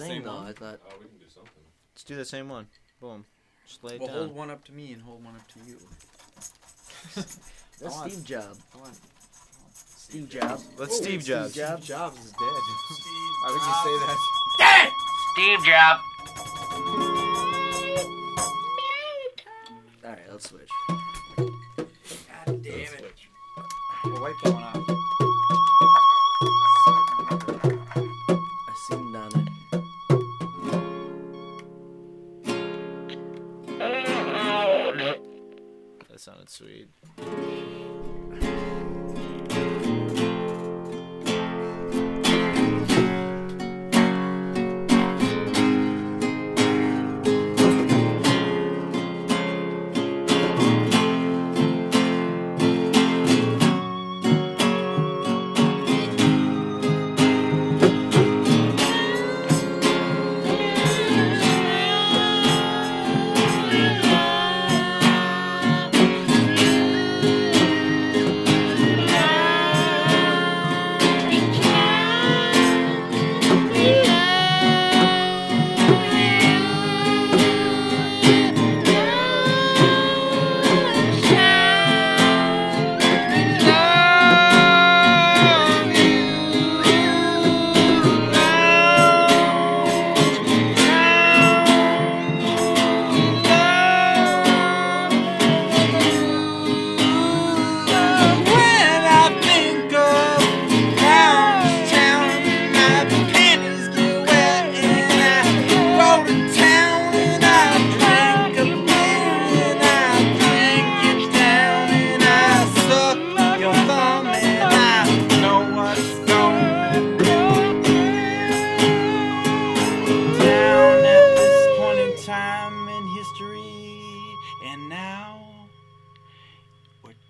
same, same though. one? I thought. Oh, we can do something. Let's do the same one. Boom. Just lay it Well, down. hold one up to me and hold one up to you. That's Steve Jobs. Steve Jobs. Let's oh, Steve Jobs. Steve Jobs. Jobs is dead. Why would you say that? Dead. Steve Jobs. All right, let's switch. God damn it. We'll wipe that one off. Sweet.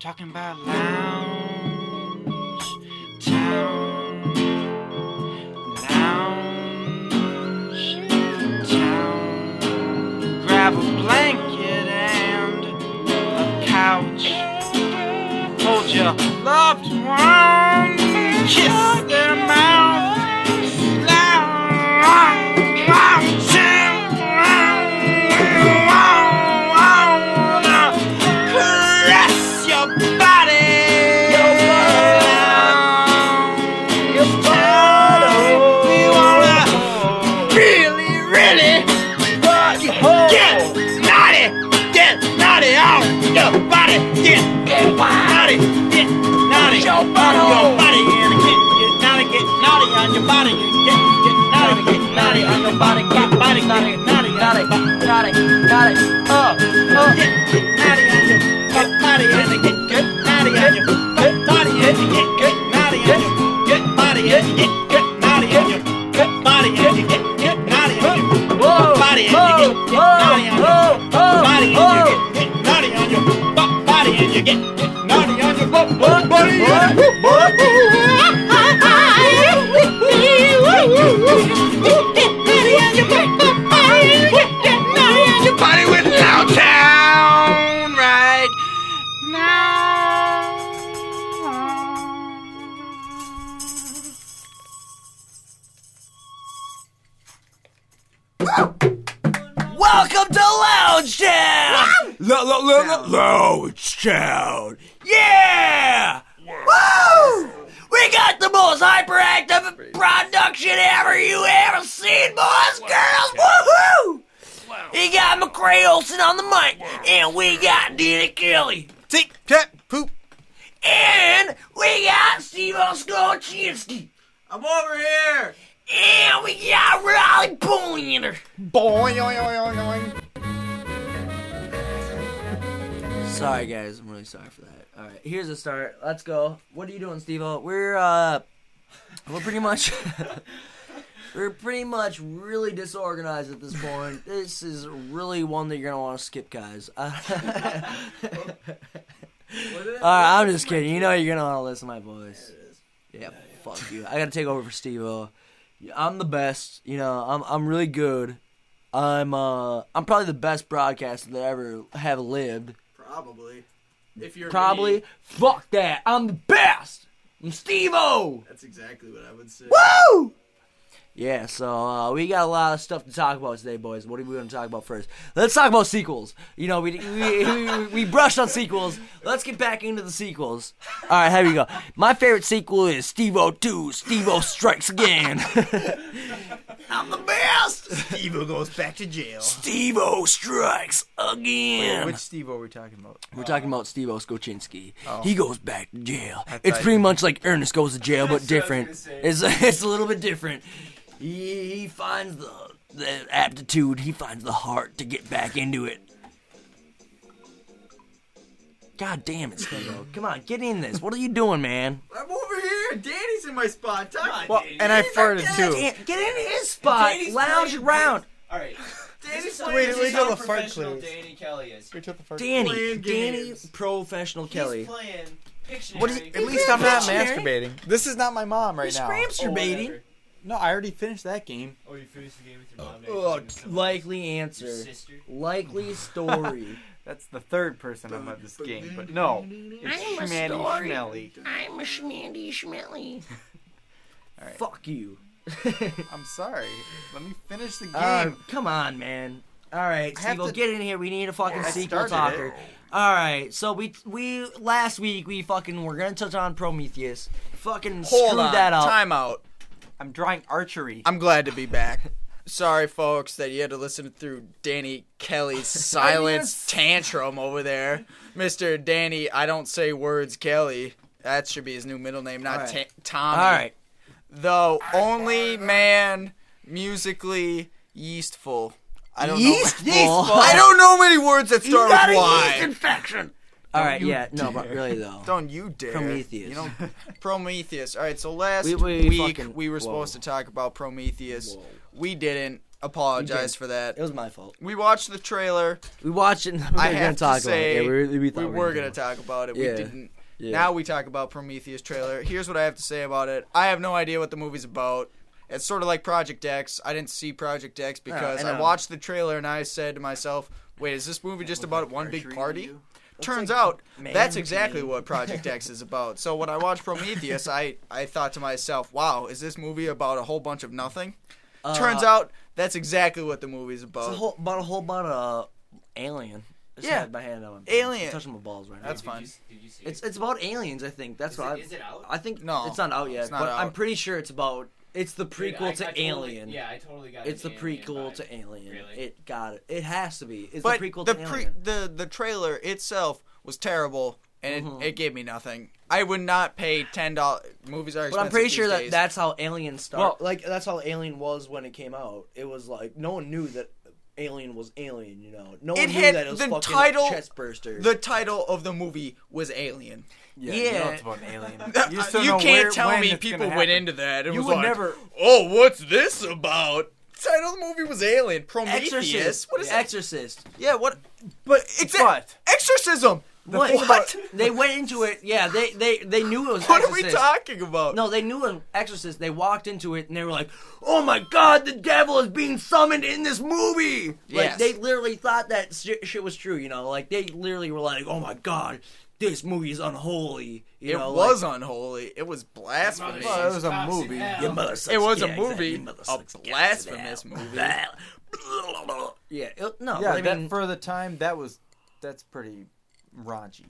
Talking about lounge town, lounge town. Grab a blanket and a couch. Hold your loved one, naughty on your get body, and get get naughty on your get body, and get get naughty on your get body, and get get naughty on your body, and you get get naughty on your body, and you get get naughty on your body, and you get get naughty on your body, and you Body Town. Lounge Town. Yeah. Woo! We got the most hyperactive production ever you ever seen, boys, girls. Woohoo! We got McCray Olsen on the mic, and we got Dina Kelly. Tick, tap, poop. And we got Steve Oskoczynski. I'm over here. And we got Raleigh Pointer. Boing, yoing, yoing, yoing. Sorry, guys. I'm really sorry for that. All right, here's a start. Let's go. What are you doing, Steve? We're uh, we're pretty much, we're pretty much really disorganized at this point. This is really one that you're gonna want to skip, guys. Uh, All right, I'm just kidding. You know you're gonna want to listen to my voice. Yeah, fuck you. I gotta take over for Steve. I'm the best. You know, I'm I'm really good. I'm uh I'm probably the best broadcaster that ever have lived. Probably. If you're Probably. me, Fuck that. I'm the best. I'm Steve O. that's exactly what I would say. Woo! Yeah, so uh, we got a lot of stuff to talk about today, boys. What are we going to talk about first? Let's talk about sequels. You know, we we, we, we brushed on sequels. Let's get back into the sequels. All right, here we go. My favorite sequel is Steve O 2, Steve O Strikes Again. I'm the best! Steve-O goes back to jail. Steve O Strikes Again. Which Steve-O are we talking about? We're talking about Steve Skoczynski. Oh. He goes back to jail. It's pretty much like Ernest goes to jail, but That's what I was different. It's it's a little bit different. He, he finds the the aptitude. He finds the heart to get back into it. God damn it, Steve! Come on, get in this. What are you doing, man? I'm over here. Danny's in my spot. Talk Well, and I farted too. Get, get in his spot. Danny's Lounge playing- around. All right. Danny's This is Wait, this wait is till how the fart professional clears. Danny Kelly is. We took the first. Danny, Playing Danny, games. professional Kelly. He's playing Pictionary. What is he- At least I'm not masturbating. This is not my mom right He's now. Oh, masturbating. whatever. No, I already finished that game. Oh, you finished the game with your mom. now Oh, you're playing with someone likely else. Your answer. sister. Likely story. That's the third person I'm at this game, but no, it's I'm a Schmandy story. Schmelly. I'm a schmandy schmelly. Alright. Fuck you. I'm sorry. Let me finish the game. Uh, come on, man. All right, I have Steve, to- get in here. We need a fucking I sequel started talker. it. All right, so we we last week we fucking were gonna touch on Prometheus. Fucking Hold screwed on. that up. Time out. I'm drawing archery. I'm glad to be back. Sorry, folks, that you had to listen through Danny Kelly's silence tantrum over there. Mr. Danny, I don't say words Kelly. That should be his new middle name, not All right. Ta- Tommy. All right, The only man musically yeastful. I don't Yeastful? know. I don't know many words that you start got with a Y. yeast infection. All right, yeah, no, but really though. Don't you dare. Prometheus. You know, Prometheus. All right, so last We- we week fucking- we were whoa. supposed to talk about Prometheus. Whoa. We didn't. Apologize didn't. for that. It was my fault. We watched the trailer. We watched it. and We were I gonna have talk to say, about it. Yeah, we, we, we thought were gonna going to talk about it. Yeah. We didn't. Yeah. Now we talk about Prometheus trailer. Here's what I have to say about it. I have no idea what the movie's about. It's sort of like Project X. I didn't see Project X ah, because I I know. watched the trailer and I said to myself, "Wait, is this movie just about one big archery party?" To you? Turns out man that's exactly me. what Project X is about. So when I watched Prometheus, I I thought to myself, "Wow, is this movie about a whole bunch of nothing?" Uh, Turns out that's exactly what the movie's It's about. a whole, about a whole about a alien. Just Yeah. my hand on my Alien. I'm touching my balls right now. That's Did you- fine. Did you see It's it? it's about aliens. I think that's Is what it- I. is it out? I think No, it's not out yet, it's not but I'm pretty sure it's about. It's the prequel I- I to totally- Alien. Yeah, I totally got it. It's the an Alien prequel vibe. to Alien. Really? It got it. It has to be. It's but the prequel the to pre- Alien. the the trailer itself was terrible and Mhm. it, it gave me nothing. I would not pay ten dollars. Movies are expensive. But I'm pretty these sure that days. that's how Alien started. Well- like that's how Alien was when it came out. It was like no one knew that Alien was Alien. You know, no one It knew had that it was the fucking title- chest burster. the title of the movie was Alien. Yeah, Yeah. you know it's about an alien. You, just you know can't where- tell me people went into that. It You was would like, never- oh, what's this about? The title of the movie was Alien. Prometheus. Exorcist. What is that? Exorcist. Yeah, what? But it's a- But exorcism. What? thing about- they went into it. Yeah, they they they knew it was. What are we talking about? No, they knew it was Exorcist. They walked into it and they were like, "Oh my God, the devil is being summoned in this movie!" Like Yes. they literally thought that shit, shit was true. You know, like they literally were like, "Oh my God, this movie is unholy." You it know, was like, unholy. It was blasphemous. Well, it was a movie. Your mother sucks- It was a yeah, exactly. movie, Your mother a sucks cats in blasphemous movie. Yeah, it, no, yeah, but I that mean, for the time that was that's pretty raunchy.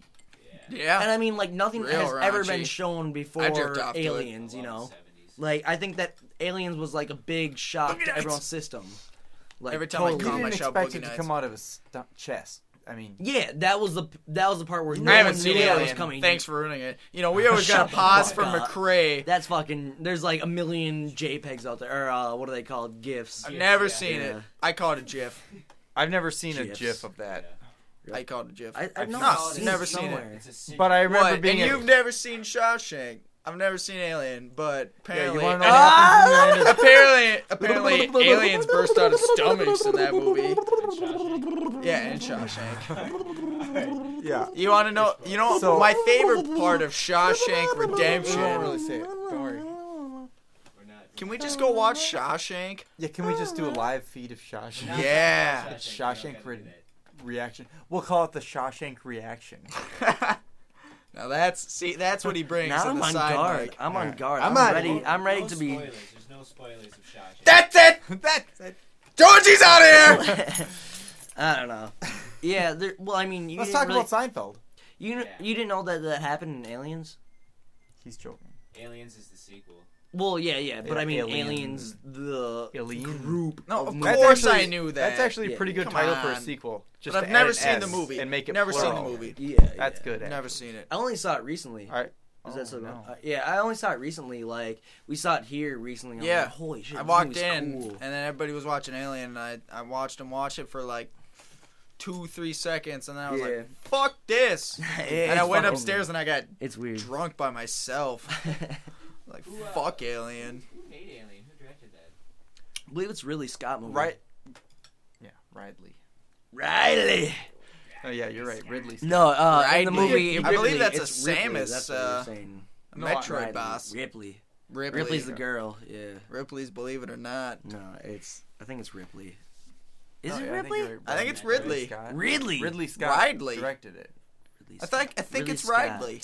Yeah. and I mean, like nothing Real has ever been shown before I jerked off to it. Aliens. You know, 70s. Like I think that Aliens was like a big shock to Boogie everyone's Nights. system. Like Every time I totally. Call you my didn't show expect Boogie it to Nights. come out of his stu- chest. I mean, Yeah, that was the that was the part where no I haven't one seen knew that was Alien. coming. Thanks for ruining it. You know, we always Shut got the to pause fuck for up. McRae. That's fucking. There's like a million JPEGs out there, or uh, what are they called? GIFs. I've Yeah, never yeah. seen it. I call it a GIF. I've never seen a GIFs. GIF of that. I called it GIF. I, I've No, never No, seen never it seen it. somewhere. It's a sin- But I remember What? being. And a- you've never seen Shawshank. I've never seen Alien, but yeah, you apparently, want to know what happens in the end apparently, apparently, aliens burst out of stomachs in that movie. in Yeah, in Shawshank. Yeah. You want to know? You know, So- my favorite part of Shawshank We don't Redemption. really say it. Don't worry. We're not- Can we just go watch Shawshank? Yeah, can we just do a live feed of Shawshank? Yeah. Shawshank, Shawshank you don't gotta Red- do that. Reaction. We'll call it the Shawshank reaction. now that's see, that's what he brings Now to I'm the on side guard. mic. I'm on guard. I'm I'm, ready. I'm ready No to be. spoilers, there's no no spoilers of Shawshank. That's it. That's it. Georgie's out of here. I don't know. Yeah, there, well, I mean, you Let's talk really, about Seinfeld. you kn- you didn't know that that happened in Aliens. He's joking. Aliens is the sequel. Well, yeah, yeah, but Yeah, I mean, Alien. Aliens, the Alien. group. No, of of movies. course I knew that. That's actually a Yeah, pretty good come title for a on. sequel. Just but I've to never add seen the S movie. and make it never seen the plural. movie. Yeah, That's yeah. good. Never actually. seen it. I only saw it recently. All right. Is Oh, that so? no. uh, yeah, I only saw it recently. Like we saw it here recently. I was Yeah. like, holy shit! I this walked movie's in, cool. and then everybody was watching Alien, and I, I watched them watch it for like two, three seconds, and then I was Yeah. like, "Fuck this!" and I It's went fucking- upstairs and I got It's weird. drunk by myself. like, Who, uh, fuck Alien. Who made Alien? Who directed that? I believe it's really Scott movie. Right. Yeah, Ridley. Riley. Oh yeah, you're right. Ridley. Scott. No, uh, in the movie, I believe that's a it's Ripley, Samus, That's what uh, you're saying. No, Metroid Riley. boss. Ripley. Ripley. Ripley's the girl. Yeah. Ripley's Believe It or Not. No, it's. I think it's Ripley. Is No, it yeah, I think Ripley? I think it's Ridley Ridley. Ridley. Ridley Scott Ridley. directed it. I think I think Ridley it's Scott. Ridley.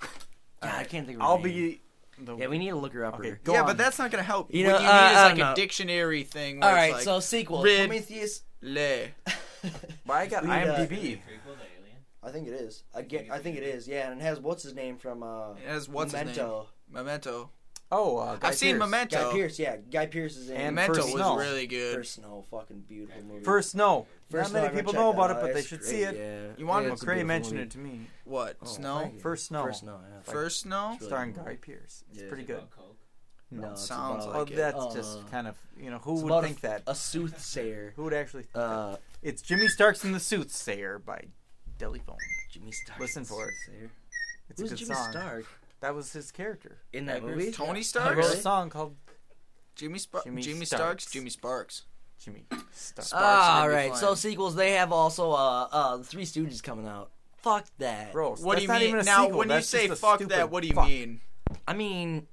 God, I can't think. of I'll name. be. The, Yeah, we need to look her up. Okay, her. yeah, on. but that's not gonna help. You what you uh, need is like a know. dictionary thing. All right, it's so sequel. Rid- Prometheus. Le. But I got we, uh, IMDb. Prequel to Alien? I think it is. I. I think it is. Yeah, and it has what's his name from uh, It has what's his name? Memento. Memento. oh, uh, Guy I've seen Pearce. Memento. Guy Pearce. Yeah, Guy Pearce is in. And Memento First was Snow. really good. First Snow, fucking beautiful movie. First Snow. First Not Snow, many people know about it, but they should great, see it. Yeah. You want- yeah, Well, it's a Gray beautiful mentioned movie. it to me. What? Oh, Snow? First Snow. First Snow. Yeah. First Snow? Really Starring cool. Guy Pearce. It's Yeah. pretty it good. Coke? No, it's Sounds about, Oh, like it. that's Uh, just kind of you know who would think a, that? a soothsayer. Who would actually? Uh, It's Jimmy Starks and the Soothsayer by Deliphone. Jimmy Stark. Listen for it. Soothsayer. It's Who's a good Jimmy song. Stark That was his character. in that Guy Pearce. movie? Tony Stark Starks? wrote a song called Jimmy, Sp- Jimmy Jimmy, Starks. Starks? Jimmy Sparks. Jimmy Starks. Sparks Ah, would be right. fine. So sequels, they have also uh, uh, the Three Stooges coming out. Fuck that. Bro, What that's do you not mean? Even a now, sequel. when you say fuck that, what do you fuck. mean? I mean,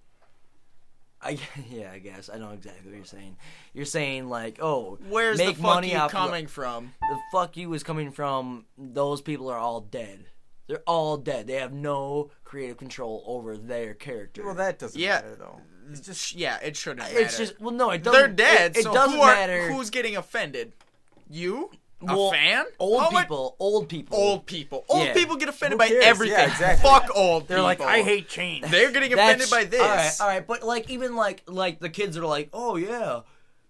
I yeah, I guess I know exactly what you're saying. You're saying like, oh, Where's make the fuck money you off of the- coming from? the fuck you is coming from those people are all dead. They're all dead. They have no creative control over their character. Well, that doesn't Yeah. matter though. It's just yeah, it shouldn't matter. it's just well, no, it doesn't. they're dead. It, it so doesn't who are, matter. Who's getting offended? You? Well, a fan? Old How much- people. Old people. Old people. Old Yeah. people get offended by everything. Yeah, exactly. Fuck old They're like. I hate change. They're getting That's- offended by this. All right, all right, but like even like like the kids are like, oh yeah,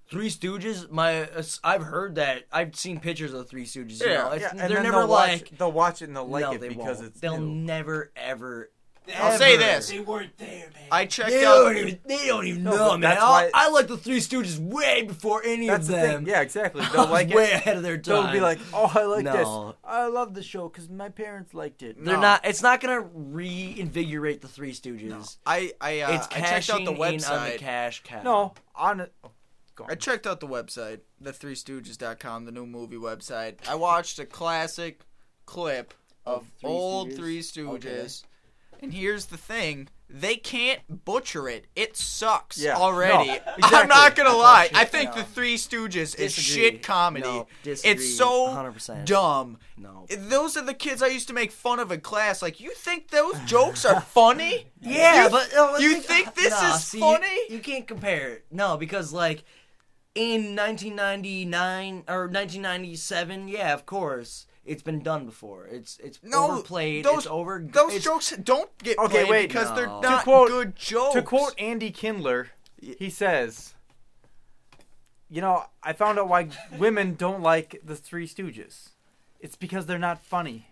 Three Stooges. My uh, I've heard that. I've seen pictures of the Three Stooges. You Yeah. know? Yeah, and they're never they'll like. watch, they'll watch it and they'll like no, it they because won't. it's They'll new. never ever. I'll say this. They weren't there, man. I checked They out. don't even. They don't even No, know, but man. that's I, why- I like the Three Stooges way before any That's of the them. thing. Yeah, exactly. I They'll was like way it. ahead of their time. They'll be like, "Oh, I like No. this. I love the show because my parents liked it." they're No. not. It's not gonna reinvigorate the Three Stooges. I I, uh, It's I checked cashing out the in on the website. cash cow. No, on it. Oh, go on. I checked out the website, the threestooges.com, the new movie website. I watched a classic clip of, Of Three old Stooges? Three Stooges. And here's the thing. They can't butcher it. It sucks Yeah. already. No, I'm not gonna That's lie. I think No. the Three Stooges is Disagree. shit comedy. No, disagree. it's so 100%. dumb. No. Those are the kids I used to make fun of in class. Like, you think those jokes are funny? Yeah, You- but uh, you think this Nah, is see, funny? You, you can't compare it. No, because like in 1999 or 1997, yeah, of course, it's been done before. It's it's No, overplayed. those- it's over. Those it's, jokes don't get Okay, played wait. because they're No. not quote- good jokes. To quote Andy Kindler, he says, "You know, I found out why women don't like the Three Stooges. It's because they're not funny."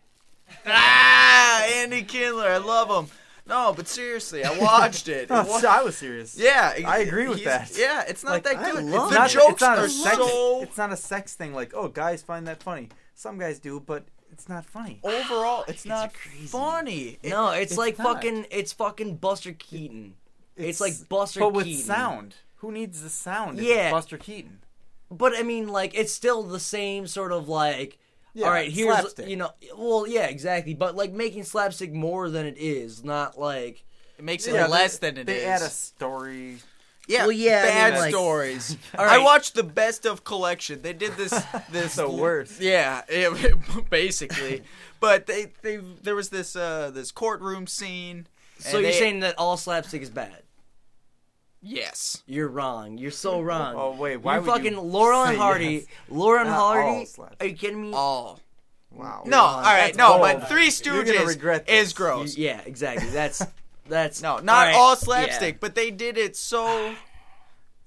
Ah, Andy Kindler, I love him. No, but seriously, I watched it. It wa- I was serious. yeah, I agree with that. Yeah, it's not Like, that good. the jokes it's not are sex, so It's not a sex thing. Like, oh, guys find that funny. Some guys do, but it's not funny. overall. It's Kids not crazy. funny. It- no, it's, it's like not. fucking. It's fucking Buster Keaton. It's, like Buster but with Keaton. sound. Who needs the sound? Yeah. it's Buster Keaton. But I mean, like, it's still the same sort of like. Yeah, all right, here's slapstick. you know, well, yeah, exactly. But like making slapstick more than it is, not like. it makes it Yeah, less they, than it they is. add a story. Yeah, Well, yeah, I mean, bad like- stories. All I watched the best of collection. They did this. This The worst. Yeah, it, basically. But they, they, there was this, uh, this courtroom scene. So you're they- saying that all slapstick is bad? Yes. You're wrong. You're so wrong. Oh wait, why you would fucking you Laurel and Hardy. yes? Laurel and Not all Hardy. Are you kidding me? All. Wow. No, all right, that's no, bold. but Three You're Stooges is gross. You- yeah, exactly. That's that's No, not right, all slapstick, yeah. but they did it so.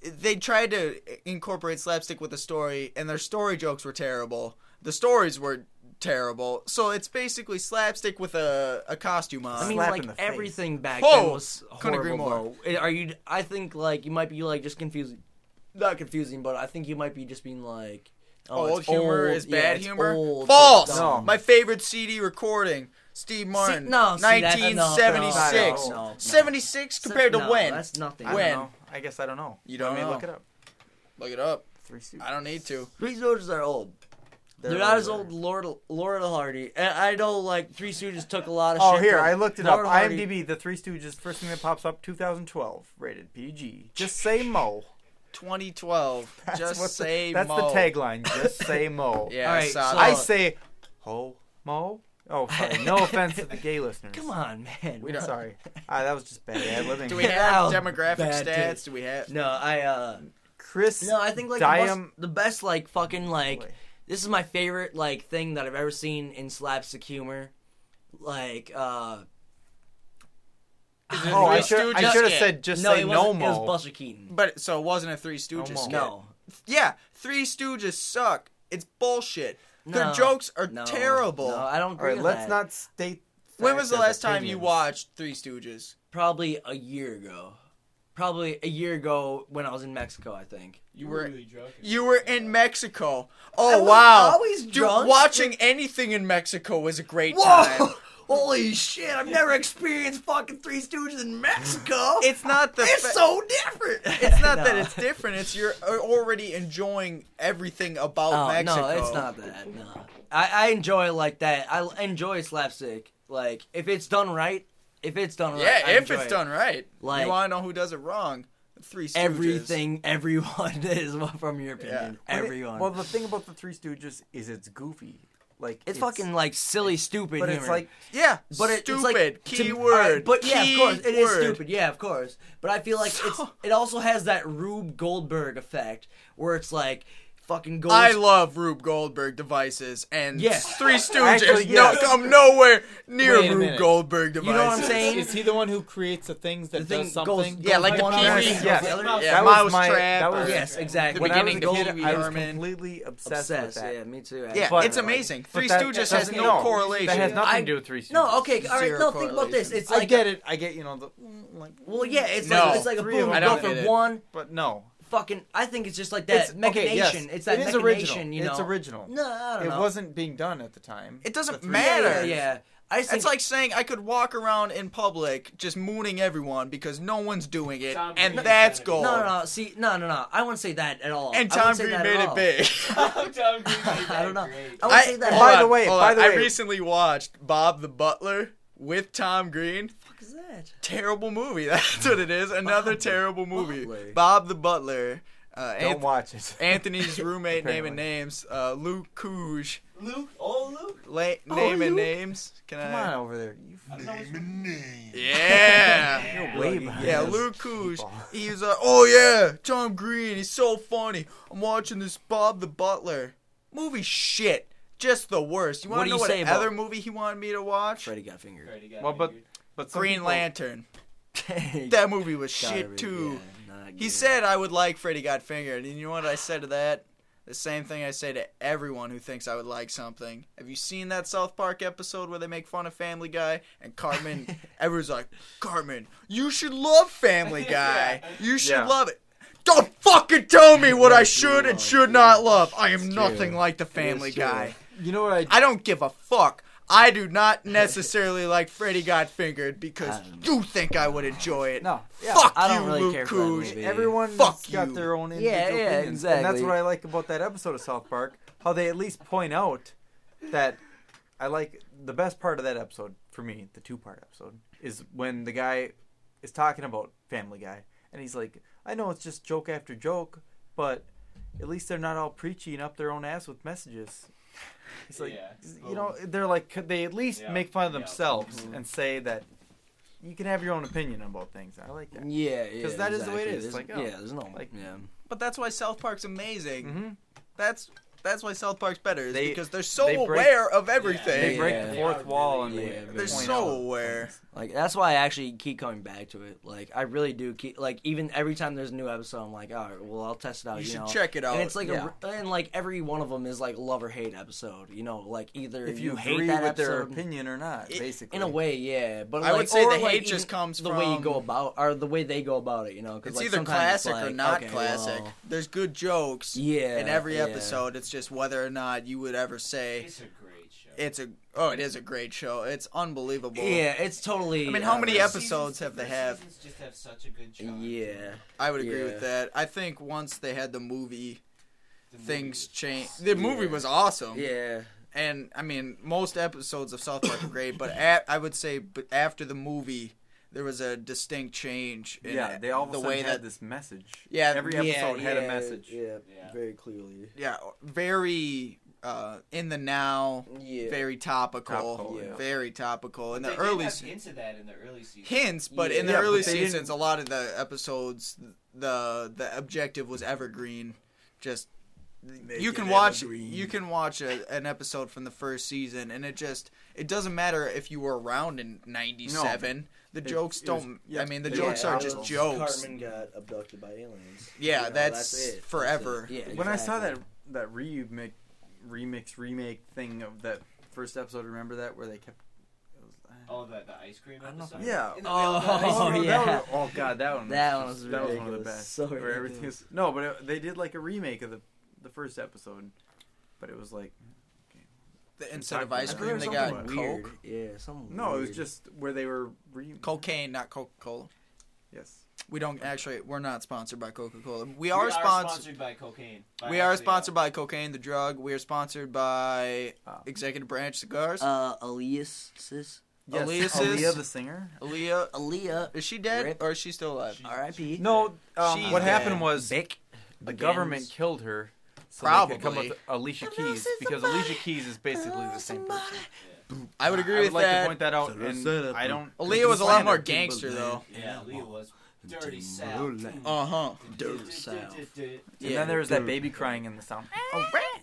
They tried to incorporate slapstick with the story, and their story jokes were terrible. The stories were terrible, so it's basically slapstick with a, a costume on. I mean, Slap like in face. everything back Whoa! then was Couldn't agree horrible. Though. Are you? I think like you might be like just confusing, not confusing, but I think you might be just being like, oh, old it's humor old. is bad it's humor. old, False. dumb. My favorite CD recording, Steve Martin, no, see, no, no, 1976. no, no, no. 76 compared to No, when? That's nothing. I When? don't know. I guess I don't know. You don't Want me know. look it up. Look it up. Three Stooges. I don't need to. Three Stooges are old. They're, They're not as older. old. Laura, Laura Hardy. And I know like Three Stooges took a lot of. Oh, shit here I looked it up. Laurel Hardy. IMDb, The Three Stooges. First thing that pops up, 2012, rated PG. Just say Mo. 2012. That's Just what the- say That's Mo. the tagline. Just say Mo. Yeah, All right, I so- I say Ho Mo. Oh, sorry. No offense to the gay listeners. Come on, man. We don't- Sorry. Ah, that was just bad ad libbing. Do we have that demographic bad stats? taste. Do we have? No, I uh Chris. no, I think like the Diam- best, the best like fucking like Wait. this is my favorite like thing that I've ever seen in slapstick humor. Like uh Oh, I Three should I Stooges should have skit? said just no, say it no wasn't, it was Mo. Buster Keaton. But so it wasn't a Three Stooges Mo. skit. no. Yeah, Three Stooges suck. It's bullshit. Their jokes are no, terrible. No, I don't All agree right, with let's that. not state. when was the as last time you watched Three Stooges? Probably a year ago. Probably a year ago when I was in Mexico, I think. You were really you were in Mexico. Oh, I Oh was wow! always Dude, drunk. watching anything in Mexico was a great Whoa! time. Holy shit! I've never experienced fucking Three Stooges in Mexico. It's not the It's fa- so different. It's not that it's different. It's you're uh, already enjoying everything about Oh, Mexico. no, it's not that. No, I, I enjoy it like that. I enjoy slapstick. Like if it's done right, if it's done right, Yeah, I if enjoy it's it. done right. Like- you want to know who does it wrong? Three Stooges. Everything, everyone is from your opinion. Yeah. But it- Everyone. Well, the thing about the Three Stooges is it's goofy. Like it's, fucking like silly, stupid. But humor. it's like Yeah, but it, stupid. it's like key to- word. but yeah, of course, it is Keyword. stupid. Yeah, of course. But I feel like it's it also has that Rube Goldberg effect where it's like fucking Gold. I love Rube Goldberg devices, and Yes. Three Stooges Actually, no yes. come nowhere near Wait a Rube minute. Goldberg devices. You know what I'm saying? Is he the one who creates the things that The thing does something? goes- Yeah, like the one Pee Wee- yes. the other. Yeah, That Mouse was my- Trap. that was- Yes, exactly. when I was a beginning kid, of Pee I was completely obsessed, with that. Yeah, me too. Yeah, But- it's amazing. but Three that- Stooges that has no, no, correlation. That has nothing I- to do with Three Stooges. No, okay, all right. Zero No, think about this. correlation. It's I like get it. I get you know the mm, like. Well, yeah, it's like it's like a Three boom. of You them go don't from one But no, fucking. I think it's just like It's- that okay, yes. machination. It's that It is original. You know, It's original. No, I don't it know. wasn't being done at the time. It doesn't matter. Yeah, yeah, yeah. I think It's like saying I could walk around in public just mooning everyone because no one's doing it, Tom and Green that's gold. no, no, no. See, no, no, no. I wouldn't say that at all. And Tom Green made it big. Tom Green made I don't know. that great. I wouldn't say that. and by all. the way- by on. the way, I recently watched Bob the Butler with Tom Green. What is that? Terrible movie. That's what it is. Another Bob terrible movie. Butler. Bob the Butler. Uh, Don't Anth- watch it. Anthony's roommate naming Apparently. names. Uh, Luke Cooge. Luke, oh Luke. La- Oh, naming Luke. names. Can Come I? on over there. You I don't know what's Yeah. You're way behind. Yeah, us. Luke Cooge. People. He was like, oh yeah, Tom Green. He's so funny. I'm watching this Bob the Butler movie. Shit, just the worst. You want to know what say about- other movie he wanted me to watch? Freddy got fingered. Freddy got Well, but fingered. But Green people- Lantern. that That movie was shit too. He He said I would like Freddy Got Fingered, and you know what I said to that? The same thing I say to everyone who thinks I would like something. Have you seen that South Park episode where they make fun of Family Guy and Cartman? everyone's like, Cartman, you should love Family Guy. You should Yeah. love it. Don't fucking tell me what I should and should not love. I am It's nothing true. like the Family Guy. You know what I? I don't give a fuck. I do not necessarily like Freddy Got Fingered because um, you think I would enjoy it. No, yeah. Fuck I don't you, really Luke care for that Cooge. movie. Everyone's Fuck got you. their own individual yeah, opinions, and that's what I like about that episode of South Park. How they at least point out that I like the best part of that episode for me, the two-part episode, is when the guy is talking about Family Guy, and he's like, "I know it's just joke after joke, but at least they're not all preachy and up their own ass with messages." He's like, Yeah. you know, they're like, could they at least Yeah. make fun of Yeah. themselves Mhm. and say that you can have your own opinion on both things. I like that. Yeah, yeah. Because that is the way it is. exactly. There's- Like, oh, yeah, there's no like- yeah. But that's why South Park's amazing. hmm That's that's why South Park's better. Is They- because they're so they break- aware of everything. They break Yeah. the fourth are wall really and they, Yeah, they they're so out aware. Like that's why I actually keep coming back to it. Like I really do keep like even every time there's a new episode, I'm like, all right, well I'll test it out. You You, should know? check it out. And it's like Yeah. a, and like every one of them is like love or hate episode. You know, like either If you, you hate agree that with their opinion or not, It- basically. in a way, yeah. But I like, would say or, the like, hate just comes the way you go about or the way they go about it. You know, 'cause, It's like, either sometimes it's classic or not okay, classic. well, There's good jokes yeah, in every yeah. episode. It's just whether or not you would ever say It's a great show. it's a oh, it is a great show. It's unbelievable. Yeah, it's totally. I mean, how uh, many episodes seasons- have they first have? seasons just have such a good charm. Yeah, I would agree Yeah. with that. I think once they had the movie, The things was changed. The movie Yeah. was awesome. yeah. and I mean, most episodes of South Park are great, but at, I would say, but after the movie, there was a distinct change in yeah, they all of a the sudden way had that this message. Yeah, every Yeah, episode had a message. Yeah, Yeah. very clearly. yeah, very uh, in the now, Yeah, very topical, Topical, yeah. very topical. In They the did early have se- hints of that in the early seasons. hints, but in the Yeah, early but they didn't- seasons, a lot of the episodes, the the objective was evergreen. Just you can watch evergreen. you can watch a, an episode from the first season, and it just it doesn't matter if you were around in '97. The jokes it was- don't. yeah, I mean, the jokes were are just jokes. Cartman got abducted by aliens. Yeah, You know, that's it. forever. That's it. Yeah, When I saw that that remix, remix remake thing of that first episode, remember that where they kept. It was, uh, Oh, the, the ice cream I don't know if episode? Yeah. In the Oh, the oh, cream? yeah. was, oh god, that one. That was one just- was that was one of the ridiculous. best. So where everything ridiculous. was, no, but it, they did like a remake of the the first episode, but it was like The- Instead of ice cream, they something got weird. Coke. Yeah, something. no, it was just where they were re. Cocaine, not Coca Cola. Yes. We don't actually. We're not sponsored by Coca Cola. We We are are sponsored. sponsored by cocaine. By We are actually, sponsored by cocaine, the drug. We are sponsored by Uh, Executive Branch Cigars. uh, Elias, sis, yes. Elias Aaliyah the singer. Aaliyah, Aaliyah, is she dead Rip. or is she still alive? R.I.P. No, um, what dead. happened was Vic, the Begins. government killed her. So they could come Probably. with Alicia Keys because Alicia Keys is basically the same person. I would agree I would with like that. to point that out, So that's and. I don't. Aaliyah was a lot more gangster though. Yeah, Aaliyah was dirty South. Uh huh. Dirty South. And Yeah. then there was that baby crying in the sound.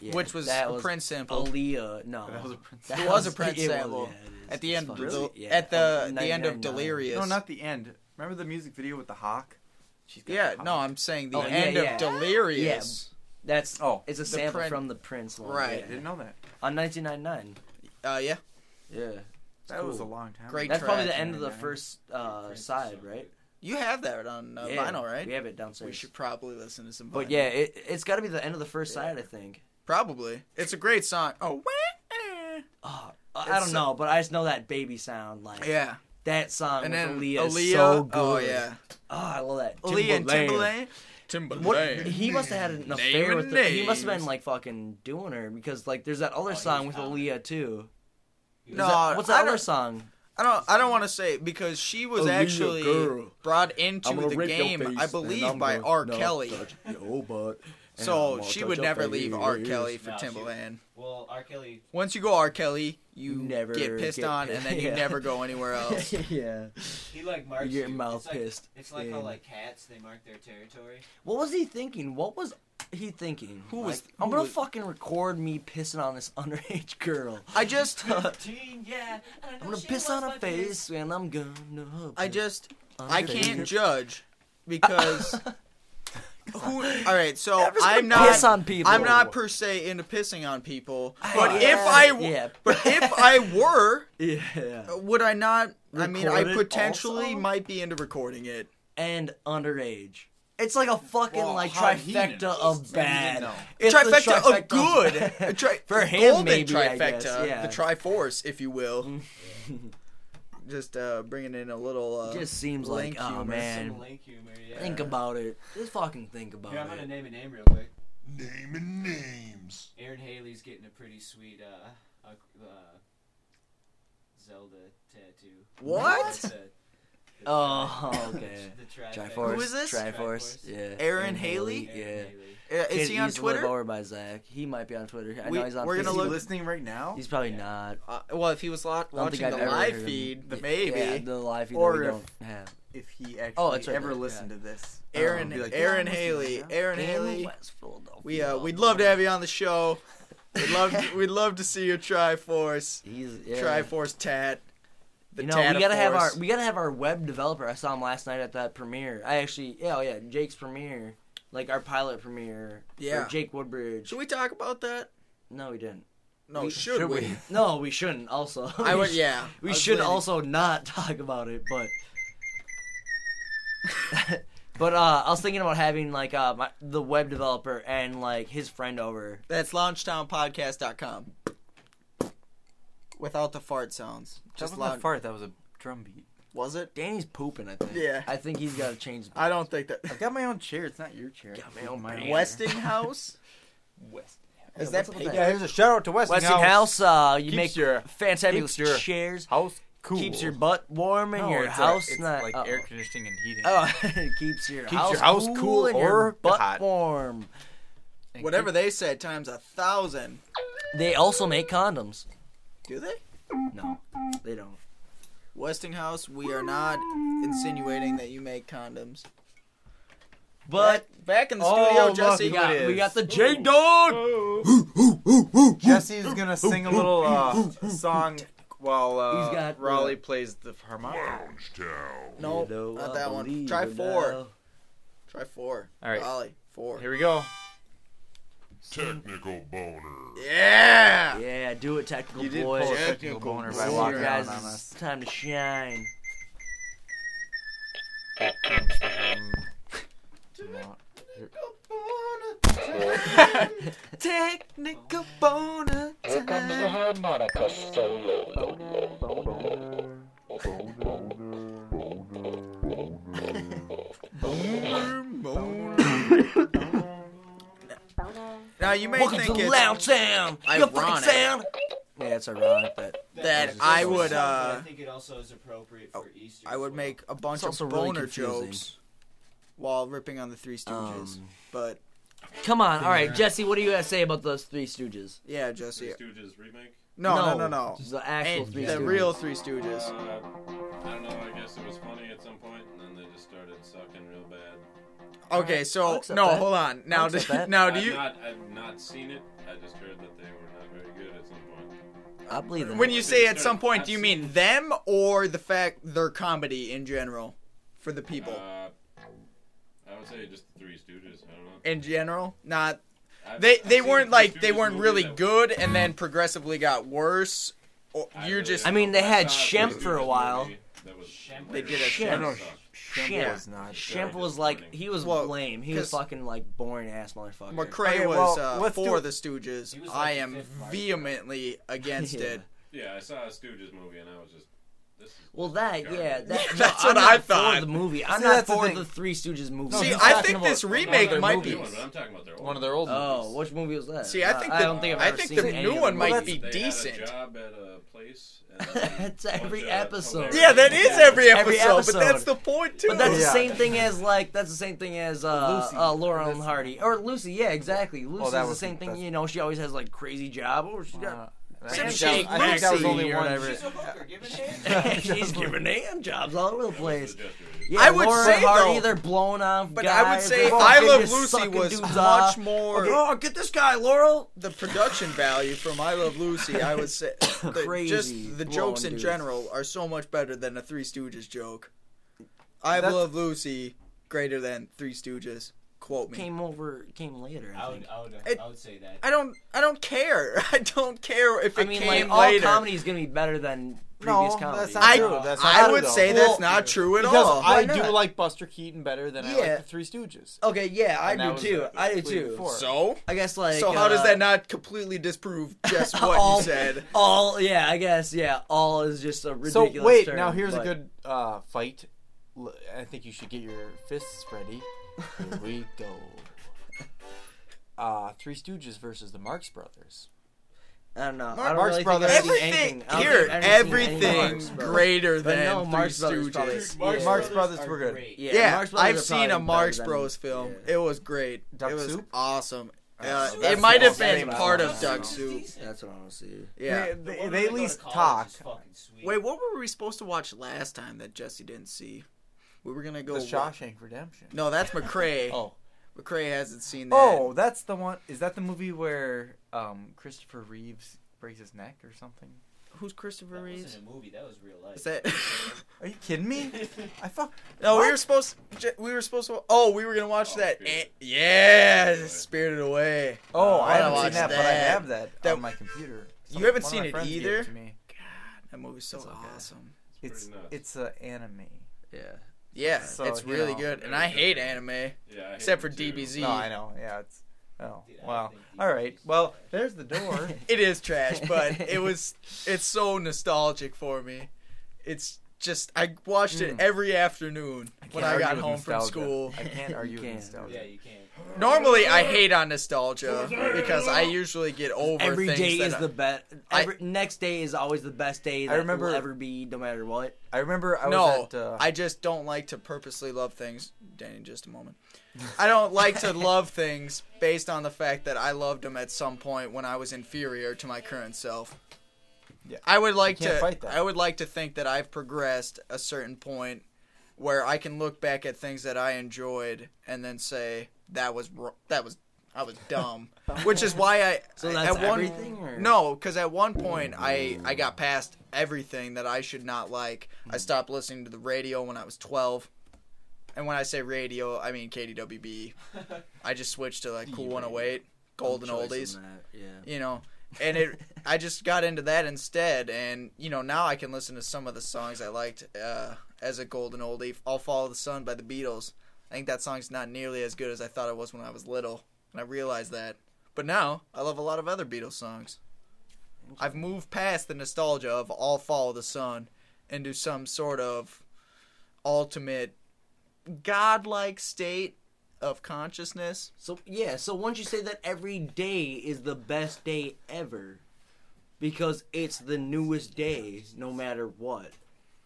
Yeah, Which was that a was Prince sample. Aaliyah. No, That was a Prince. That It was a Prince it was, sample. yeah, it is. At the It's end, of the, Yeah, at the um, the end of 99. Delirious. No, not the end. Remember the music video with the hawk? She's got Yeah, the hawk. no, I'm saying the Oh, yeah, end yeah. of Delirious. That's Oh, it's a the sample Prin- from the Prince one. Right. Yeah. didn't know that. On 1999. Uh, yeah, Yeah. That was a long time. Great That's probably the end of the first uh, side, so right? you have that on uh, yeah, vinyl, right? We have it downstairs. We should probably listen to some. But yeah, it, it's got to be the end of the first side, I think. probably. It's a great song. Oh, Oh, I don't so- know, but I just know that baby sound. Like yeah. that song And with then Aaliyah, Aaliyah. is so good. oh yeah. Oh, I love that. Aaliyah and Timbaland. Timbaland. What he must have had an affair Name with and her. He must have been like fucking doing her because like there's that other Oh, song with out. Aaliyah too. Is No, that- what's I that other song? I don't. I don't want to say because she was Aaliyah actually girl. brought into the game, I believe, by gonna R. not Kelly. touch your butt, and So I'm she would never leave R. Kelly for No, she- Timbaland. Well, R. Kelly. Once you go R. Kelly, you, You never get pissed get on, and then you yeah. never go anywhere else. yeah. He like marks You get your you. mouth it's like, pissed. It's like how in. like cats they mark their territory. What was he thinking? What was he thinking? Who was- Like, I'm who gonna was- fucking record me pissing on this underage girl. I just, Fifteen, yeah. and I know I'm gonna she piss wants on her my face and I'm gonna. I just, on I can't judge because who? All right, so I'm not. piss on people. I'm not per se into pissing on people, but Yeah, if I, w- yeah. but if I were, Yeah. Uh, would I not? I mean, I potentially also? might be into recording it. And underage. It's like a fucking Well, like trifecta of bad. It's the trifecta, of good. A tri- For him, golden maybe, trifecta, yeah. the Triforce, if you will. Mm. Just uh, bringing in a little. Uh, It just seems link like, oh humor. man, Some link humor, yeah. think about it. Just fucking think about Here, I'm gonna name a name real quick. Naming names. Aaron Haley's getting a pretty sweet uh, uh, uh Zelda tattoo. What? It's a Oh, okay. The Triforce. Triforce. Who is this? Triforce. Yeah. Aaron Haley? Yeah. Uh, Is Kid he on used to live Twitter? over by Zach. He might be on Twitter. I We- know he's on. we're gonna he Facebook. look- listening right now? He's probably not. Uh, well, if he was lo- I don't watching think the live feed, the Yeah, maybe Yeah, the live feed Or that we if- don't have. If he actually Oh, right ever there, listened yeah. to this. Aaron Be like, Aaron "Yeah, Haley, listening right now." Aaron Haley, we uh we'd love to have you on the show. We'd love we'd love to see your Triforce, He's yeah. Triforce tat. The you know, we gotta have our we gotta have our web developer. I saw him last night at that premiere. I actually, yeah, oh yeah, Jake's premiere, like our pilot premiere. for Yeah. Jake Woodbridge. Should we talk about that? No, we didn't. No, We- should, should we? we? No, we shouldn't. Also, I would. Yeah, We should leaning- also not talk about it, but. but uh, I was thinking about having like uh my, the web developer and like his friend over. That's loungetownpodcast.com. Without the fart sounds. Just wasn't fart. That was a drum beat. Was it? Danny's pooping. I think. Yeah. I think he's got to change. I don't think that. I've got my own chair. It's not your chair. Got my own my band. Westinghouse. West. Is Yeah, that what's up paper? Yeah, here's a shout out to Westinghouse. Westinghouse, uh, you Keeps make your- fantabulous keeps your chairs. house cool. Keeps your butt warm and No, your it's a- house it's not like uh-oh. air conditioning and heating. Oh, it keeps your Keeps house your house cool, cool and or your butt hot. warm. And Whatever keep- they said times a thousand. They also make condoms. Do they? No, they don't. Westinghouse, we are not insinuating that you make condoms. But back, back in the Oh, studio, look, Jesse. we got we got the J Dog. Jesse's gonna sing a little uh, song while uh, He's got, Raleigh uh, plays the harmonica. Loungetown. No, You know, not that one. Try four. Try four. All right. Ollie, four. Here we go. Technical boner. Yeah. Yeah, do it, technical You did boy. pull a Yeah, technical cool. boner by Cool. walking guys, down on it's us. time to shine. Technical boner Here comes the harmonica solo. Now you may Welcome think to it's Lounge Sound. You fucking ironic. sound. Yeah, it's ironic that that is I would uh I think it also is appropriate for Easter. I as would well. make a bunch It's of also really boner confusing. jokes while ripping on the Three Stooges. Um, but Come on, all right, Jesse. What do you got to say about those Three Stooges? yeah, Jesse. Stooges remake. No, no, no, no. Just the actual And Three the Stooges. real Three Stooges. Uh, I don't know. I guess it was funny at some point, and then they just started sucking real bad. Okay, I'll so accept no, that. hold on. Now, I'll do, accept that. now do I've you? Not, I've not seen it. I just heard that they were not very good at some point. I believe that. When you say at some point, do you mean them or the fact their comedy in general for the people? Uh, I would say just the Three Stooges. I don't know. in general, not I've- they. I've They weren't the like they weren't really that- good and then progressively got worse. Or you're really just. I mean, they had Shemp for a while. that was Shemp. They did a Shemp. I know. Shemp Shemp. was not. Shemp very was like disappointing. he was Well, lame. He was fucking like boring ass motherfucker. McCrae Okay, was well, uh, for the Stooges. Like I am vehemently against Yeah. it. Yeah, I saw a Stooges movie, and I was just. This is Well, that yeah, that, That's no, what I'm I not thought. For the movie, I'm See, not that's the for the Three Stooges movie. No, See, I think this remake of might New be. movies. one, I'm talking about their old One of their old Oh, movies. which movie was that? See, I think I the- don't think I've I think seen the new one might They be decent. job at a place. That's every episode. Yeah, that is every episode, Every but that's the point too. But that's the same thing as like that's the same thing as uh, Lucy. uh Laurel and Hardy or Lucy. Yeah, exactly. Lucy's that the same thing. You know, she always has like crazy job. Or she Uh, got I Some think shake that was- I think that was only one. whatever. She's a hooker. Give it a she's giving hand jobs all over the place. Yeah, I would Laura say, Hardy, though- they're blowing off. But guys, I would say I Love Lucy sucking was much off. more Oh, get this guy, Laurel. the production value from I Love Lucy. I would say the, Crazy just the jokes in dudes. general are so much better than a Three Stooges joke. I That's- Love Lucy greater than Three Stooges. Quote me. Came over, came later. I I would, I would, It- I would say that. I don't. I don't care. I don't care if it I mean, came like all later. comedy is gonna be better than previous No, previous that's not I, true. That's not I true, would though. say Well, that's not true at Because all. I do like Buster Keaton better than I like the Three Stooges. Okay, yeah, I And do too. the- I do too. before. So, I guess like. so how does uh, that not completely disprove just what all, you said? All yeah, I guess yeah. All is just a ridiculous. So ridiculous. wait, term, now here's but- a good uh, fight. I think you should get your fists ready. Here we go. Uh, Three Stooges versus the Marx Brothers. I don't know. I Marx don't really Brothers- think I've seen Everything anything. I don't here, think I've ever seen any everything Brothers. greater But than no, Three Marx Brothers probably- Stooges. yeah. Marx Brothers were good. great. Yeah, Yeah, Marx Brothers I've are seen probably a Marx better Bros film. yeah. It was great. Duck it was Soup? awesome. Uh, That's it the might have been one. part of That's Duck the Soup. That's what I want to see. Yeah. They, they, they at least college talk. is fucking sweet. Wait, what were we supposed to watch last time that Jesse didn't see? We were gonna go. The Shawshank Redemption. No, that's McCrae. Oh. McCrae hasn't seen that. Oh, that's the one. Is that the movie where um, Christopher Reeves breaks his neck or something? who's Christopher That Reeves? wasn't a movie. That was real life. Is that? Are you kidding me? I fuck. no, we were supposed. We were supposed to. Oh, we were gonna watch Oh, that. Spirited. An- yeah, Spirited Away. Oh, I I haven't seen watch that, but I have that, That- on my computer. You haven't seen it friends gave either? to me. That movie's so It's okay. awesome. It's pretty it's an anime. Yeah. Yeah, So, it's really know. good, and I hate anime Yeah, I hate except for too. DBZ. No, I know. Yeah, it's. Oh, Dude, wow. All right. Well, there's the door. It is trash, but it was. It's so nostalgic for me. It's just I watched it Mm. every afternoon when I got home from school. I can't argue with can't. nostalgia. Yeah, you can. Normally, I hate on nostalgia because I usually get over Every things day that is I- the best. I- Every next day is always the best day that remember- will ever be, no matter what. I remember I was no, at. Uh, I just don't like to purposely love things. Danny, just a moment. I don't like to love things based on the fact that I loved them at some point when I was inferior to my current self. Yeah. I would like to. fight that. I would like to think that I've progressed a certain point where I can look back at things that I enjoyed and then say that was that was I was dumb, which is why I So that's at one everything, or- no, because at one point I I got past everything that I should not like. I mm-hmm. stopped listening to the radio when I was twelve, and when I say radio, I mean KDWB. I just switched to like Cool 108, Golden Oldies, Yeah. you know, and it. I just got into that instead, and you know now I can listen to some of the songs I liked uh, as a Golden Oldie. "I'll Follow the Sun" by the Beatles. I think that song's not nearly as good as I thought it was when I was little, and I realized that. But now I love a lot of other Beatles songs. I've moved past the nostalgia of "All Follow the Sun" into some sort of ultimate godlike state of consciousness. So yeah, so once you say that every day is the best day ever, because it's the newest day, no matter what.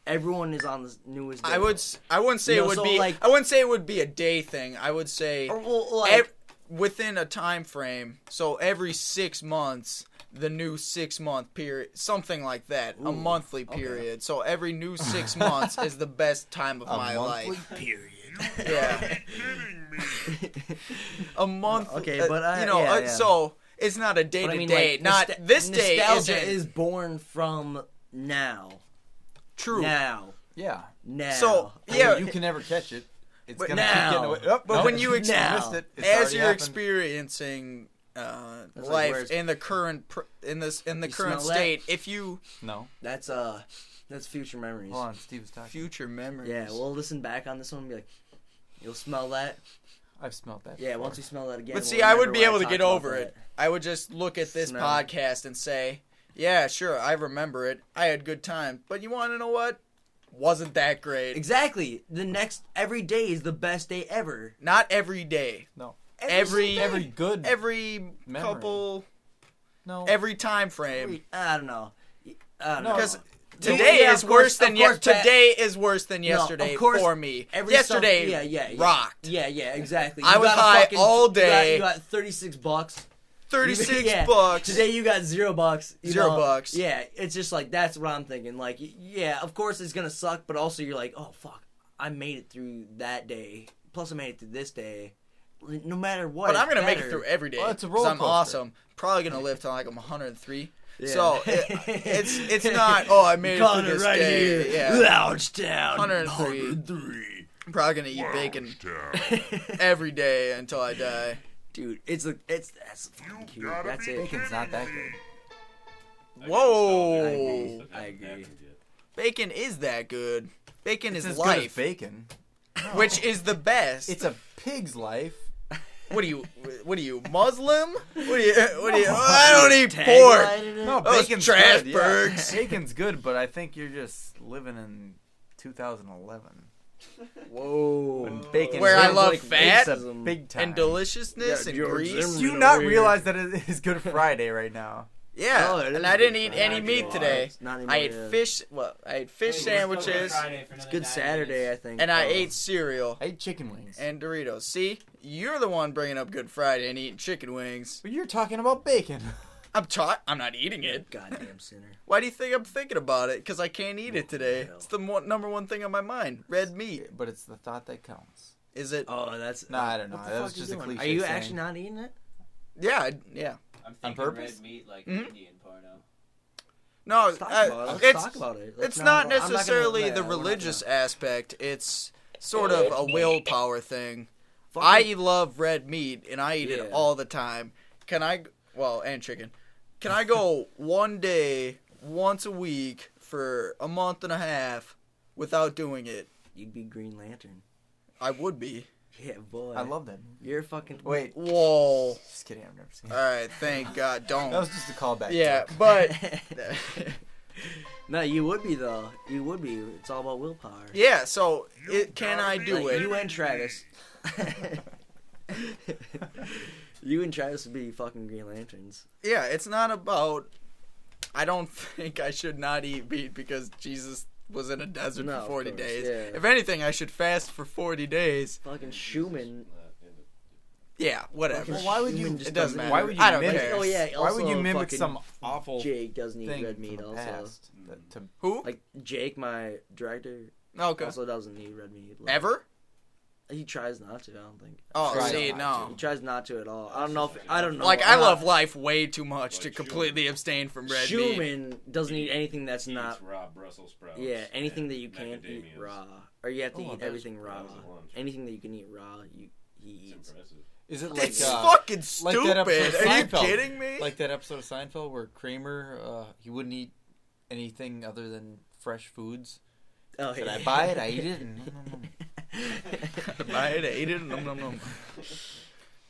Everyone is on the newest. Day. I would s- I wouldn't say You it would so, be like- I wouldn't say it would be a day thing. I would say Or, well, like, ev- within a time frame. So every 6 months the new 6 month period something like that, a Ooh, monthly okay. period. So every new 6 months is the best time of a my monthly life. period. Yeah. a month Okay, uh, but I- you know, yeah, uh, yeah. so it's not a day But to day. Not nosta- this day nostalgia isn't is born from now. true. Now. yeah. Now. So, I yeah, mean, you can never catch it. It's But gonna now- keep getting away. Oh, But no, when you ex- now- missed it. It's as you're happened. experiencing uh, That's like life in the current pr- in this in the You current smell that? state, if you No, That's uh, that's future memories. hold on. Steve was talking. future memories, Yeah, we'll listen back on this one and be like, you'll smell that. I've smelled that. Yeah, before. once you smell that again. but we'll see, I would be what able to get over that. it. I would just look at this Smell. podcast and say, "Yeah, sure, I remember it. I had good time." But you want to know what? Wasn't that great? Exactly. The next every day is the best day ever. Not every day. No. Every Every good. every memory. couple no. every time frame. Every- I don't know. I don't know. Because Yeah, today yeah, is course- worse than of ye- today is worse than yesterday of course, for me. every yesterday some- yeah, yeah, yeah. rocked. Yeah, yeah, exactly. I was got high fucking- all you got- day. You got, 36 bucks. Thirty six Yeah. bucks. Today you got zero bucks. Zero know? bucks. Yeah, it's just like that's what I'm thinking. Like, yeah, of course it's gonna suck, but also you're like, oh fuck, I made it through that day. Plus I made it through this day. No matter what. but I'm gonna make it through every day. Well, it's a 'cause roller I'm awesome. Probably gonna live till like I'm 103. Yeah. So it, it's it's not. Oh, I made it Calling it this right day. here. Yeah, Loungetown. 103. 103. I'm probably gonna eat bacon every day until I die. Dude, it's a it's that's fucking cute. That's it. Bacon's not that good. Whoa, I agree. bacon is that good. Bacon It's is as good as life, bacon. which is the best. It's a pig's life. What are you? What are you? Muslim? What are you? What are you? I don't eat pork. Taglighted it? No, Those bacon's trash good. burgers. Yeah. Bacon's good, but I think you're just living in 2011. Whoa. When bacon Where I love like fat a big time. and deliciousness Yeah, and George grease. Do you not realize that it is Good Friday right now? Yeah, Oh, and I didn't eat Friday. any meat today. Not anymore, I ate yeah. fish. Well, I ate fish sandwiches, It's Good Saturday, I think. and I ate cereal I ate chicken wings. and Doritos. See, you're the one bringing up Good Friday and eating chicken wings. but you're talking about bacon. I'm taught. I'm not eating it. Goddamn sinner. Why do you think I'm thinking about it? Because I can't eat it today. It's the mo- number one thing on my mind. Red meat. but it's the thought that counts. Is it? Oh, that's. No, I don't know. That was you just a cliche Are you saying. actually not eating it? Yeah, I- yeah. I'm On purpose? red meat like Mhm. Indian porno. No, uh, it. It's it. It's not I'm gonna- necessarily yeah, the religious aspect. It's sort of a willpower thing. Fucking- I love red meat and I eat Yeah. it all the time. Can I? Well, and chicken. Can I go one day, once a week for a month and a half without doing it? You'd be Green Lantern. I would be. Yeah, boy. I love that. You're fucking. Wait, Whoa. just kidding. I've never seen. All it. right. Thank God. Don't. That was just a callback. yeah, joke. but no, you would be though. You would be. It's all about willpower. yeah. So it, can I do Like, it? You and Travis. you and Travis would be fucking Green Lanterns. yeah, it's not about. I don't think I should not eat meat because Jesus was in a desert No, for 40 course, days. yeah. If anything, I should fast for 40 days. Fucking Schumann. Yeah, whatever. Well, why would you- just it doesn't doesn't matter. Why would you I don't mimic- care. Oh yeah. Why would you also mimic fucking some awful Jake doesn't eat thing red meat. from the Also, past? that- to- Who? like Jake, my director, okay. also doesn't eat red meat. Like, Ever? He tries not to. I don't think. Oh, Try see, not no. He tries not to at all. I don't know if I don't know. Like I I'm love life way too much Like to Schumann. completely abstain from red meat. Schumann doesn't eat anything that's He not. raw Brussels sprouts. Yeah, anything and that you can't eat macadamias. raw, or you have to Oh, eat that's- everything raw. was at lunch. Anything that you can eat raw, you he It's eats. impressive. Is it like It's uh, fucking stupid. like that episode of Are you Seinfeld. kidding me? like that episode of Seinfeld where Kramer uh, he wouldn't eat anything other than fresh foods? Oh, Did yeah. I buy it? I eat it. And, I ate it, ate it, nom nom nom.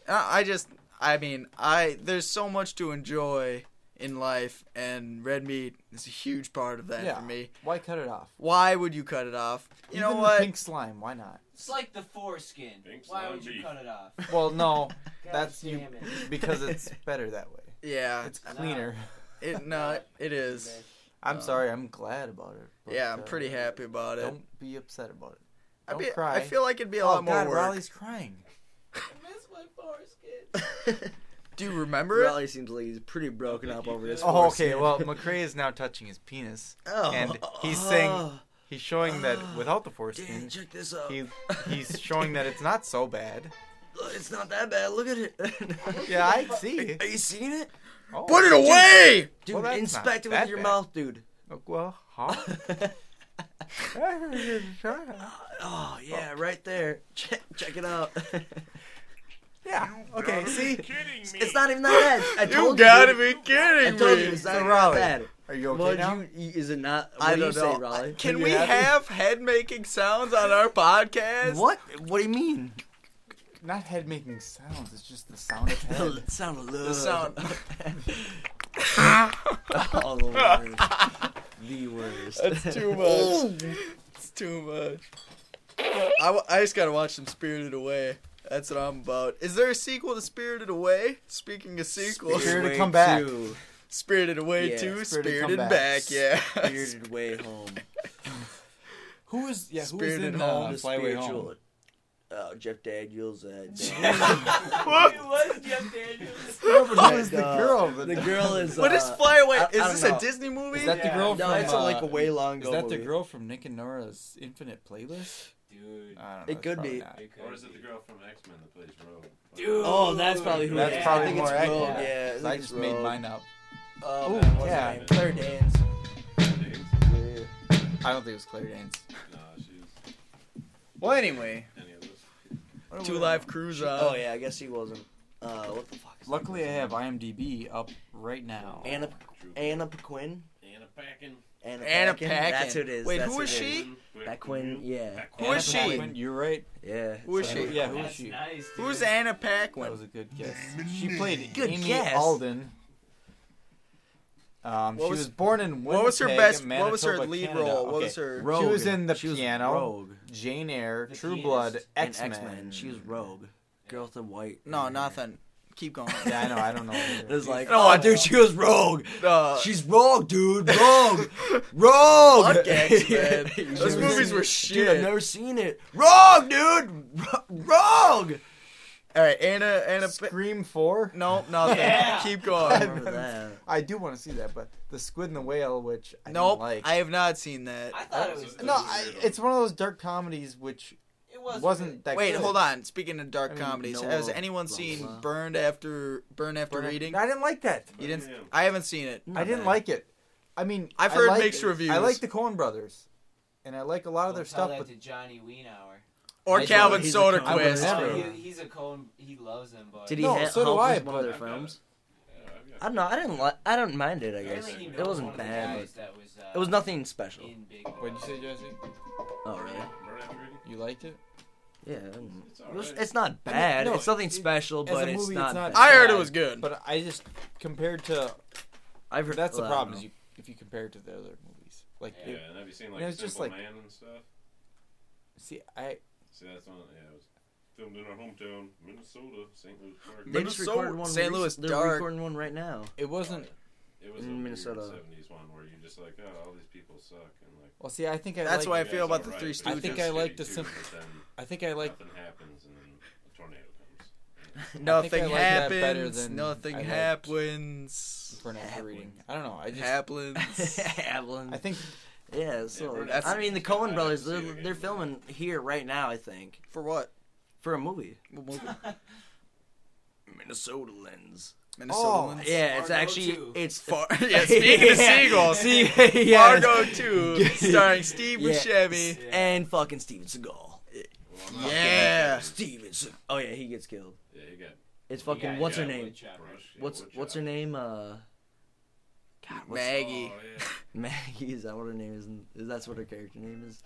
Uh, I just, I mean, I there's so much to enjoy in life, and red meat is a huge part of that yeah. for me. Why cut it off? Why would you cut it off? You know Even what? The pink slime. Why not? It's like the foreskin. Pink Why slime would you beef. cut it off? Well, no, God that's you damn it. because it's better that way. yeah, It's cleaner. it no, it is. I'm Uh, sorry. I'm glad about it. but, Yeah, I'm uh, pretty happy about it. Don't be upset about it. I, Don't be, cry. I feel like it'd be a oh lot more God, work. Raleigh's crying. I miss my foreskin. Do you remember it? Raleigh seems like he's pretty broken up over this. Oh, okay. foreskin. Well, McCrae is now touching his penis. oh, and he's saying- He's showing that without the foreskin, Dan, check this out. he he's showing that it's not so bad. It's not that bad. Look at it. Yeah, I see. Are you seeing it, Oh. Put it away! dude? Well, inspect it with that your bad. mouth, dude. Well, huh? Oh yeah, right there. Check, check it out. yeah. Okay. See, me. it's not even that bad. I told You told gotta you. be kidding me. I told you it's not So, even Raleigh, that bad. are you okay What now? you, you- is it not? What I do you don't know. say, Raleigh? Can you we happy? have head making sounds on our podcast? What? What do you mean? Not head making sounds. It's just the sound of head. The sound of love. The sound. oh, the worst. the worst. That's too much. it's too much. I, w- I just gotta watch some Spirited Away. That's what I'm about. Is there a sequel to Spirited Away? Speaking of sequels, Spirited Way Come Back. to Spirited Away Yeah, 2, Spirited Spirited, Come Back. Back. yeah. Spirited Way Home. Who is yeah? Who is Spirited in Home. uh, The Fly Away spiritual. Home? Oh, Jeff Daniels. Uh, It was Jeff Daniels. Who is the uh, girl? The girl is. what is uh, Fly Away? I- Is I this know. a Disney movie? Is that the girl No, from? it's a, like a uh, way long ago. Is that the girl from Nick and Nora's Infinite Playlist? Dude. I don't know. It could be. not. it could Or is it the girl from X Men that plays Rogue? Dude. Oh, that's probably who. That's it is. probably I think more it's Rogue. accurate. Yeah, I, 'Cause think I it's just made mine up. Oh, Ooh, man, yeah. her name? Claire Danes. I don't think it was Claire Danes. No, she's Well, anyway, any of those. Two Live Cruise on. Oh yeah, I guess he wasn't. Uh, what the fuck? Is Luckily, I have IMDb up right now. Anna True. Anna Paquin. Anna Paquin. Anna, Anna Paquin. Paquin. That's who it is. Wait, That's who is it she? Paquin. Yeah. Who Anna is she? You're right. Yeah. Who is so- she? Yeah, who is That's she? nice. Who's Anna Paquin? That was a good guess. She played Good Amy guess. Alden. Um, What she was- was, born in What was her Winnipeg, best? What was her Manitoba, lead Canada. role? What Okay. was her? Rogue. She was in the She was piano, Rogue. Jane Eyre, The True. Blood, X Men. X-Men. She was Rogue. Girl with the white. No, hair. nothing. Keep going. Yeah, I know. I don't know. it was like, No, oh, I- dude, she was rogue. Uh, She's rogue, dude. Rogue. rogue. Fuck X-Men. Those movies see- were Dude, shit. I've never seen it. Rogue, dude. Rogue. All right, Anna. Anna. Scream Four. No, nothing. Yeah. Keep going. remember that. I do want to see that, but the Squid and the Whale, which I Nope, didn't like. I have not seen that. I thought it was. no, I, it's one of those dark comedies which It was wasn't that. Wait, good. hold on. Speaking of dark I mean, comedies, no, has anyone blah, seen blah. Burned After Burn After Burn- Reading? I didn't like that. You didn't. Yeah. I haven't seen it. I didn't bad. like it. I mean, I've I heard like- mixed reviews. I like the Coen Brothers, and I like a lot of their Don't tell stuff. that But to Johnny Wienauer. Or I Calvin he's a Coen I would Soderquist. never. He, he's a Cohen. He loves him, but Did he No, ha- so do I, with one of their films? I've got- I don't know. I didn't like. I don't mind it. I guess Apparently it wasn't one of the bad, but was, uh, it was nothing special. What'd you say, Jesse? Oh really? Burn After Reading? You liked it? Yeah. I It's It was, alright. it's not bad. no, it's nothing it- special, as a but it's not. it's not- bad. I heard it was good. but I just compared to I've heard that's the well, I problem is you if you compare it to the other movies. Like, Yeah, it- and have you seen like it just Simple like- Man and stuff? see, I See, that's one. Yeah, it was filmed in our hometown, Minnesota, St. Louis Park. know. They just Minnesota, recorded one. St. rec- Louis They're dark. recording one right now. it wasn't. It was in a Minnesota. Minnesota. '70s one where you're just like, oh, all these people suck, and like. Well, see, I think I That's like, why I feel about the alright, Three but he's I think I like the simple- I think I like. nothing happens, and then a tornado comes. Nothing I like that better happens. than Nothing I happens. Burn After Reading. I don't know. I just. Happens. Avalon. I think yeah, so Burn After I mean, the Reading. Coen Brothers, they're, they're filming here right now. I think For what? for a movie. What movie? Minnesota lens. Minnesota. Oh, Lens? Yeah, it's Fargo actually too. it's Far- yeah, speaking of seagulls, See, yeah. Fargo 2, starring Steve Yeah. Buscemi. and fucking Steven Seagal. Well, Yeah. Steven. Se- oh yeah, he gets killed. Yeah, you got It's fucking got- what's her name? wood chopper. Yeah, What's what's her name? Uh, God, what's Maggie. Oh, yeah. Maggie. Is that what her name is? Is that's what her character name is?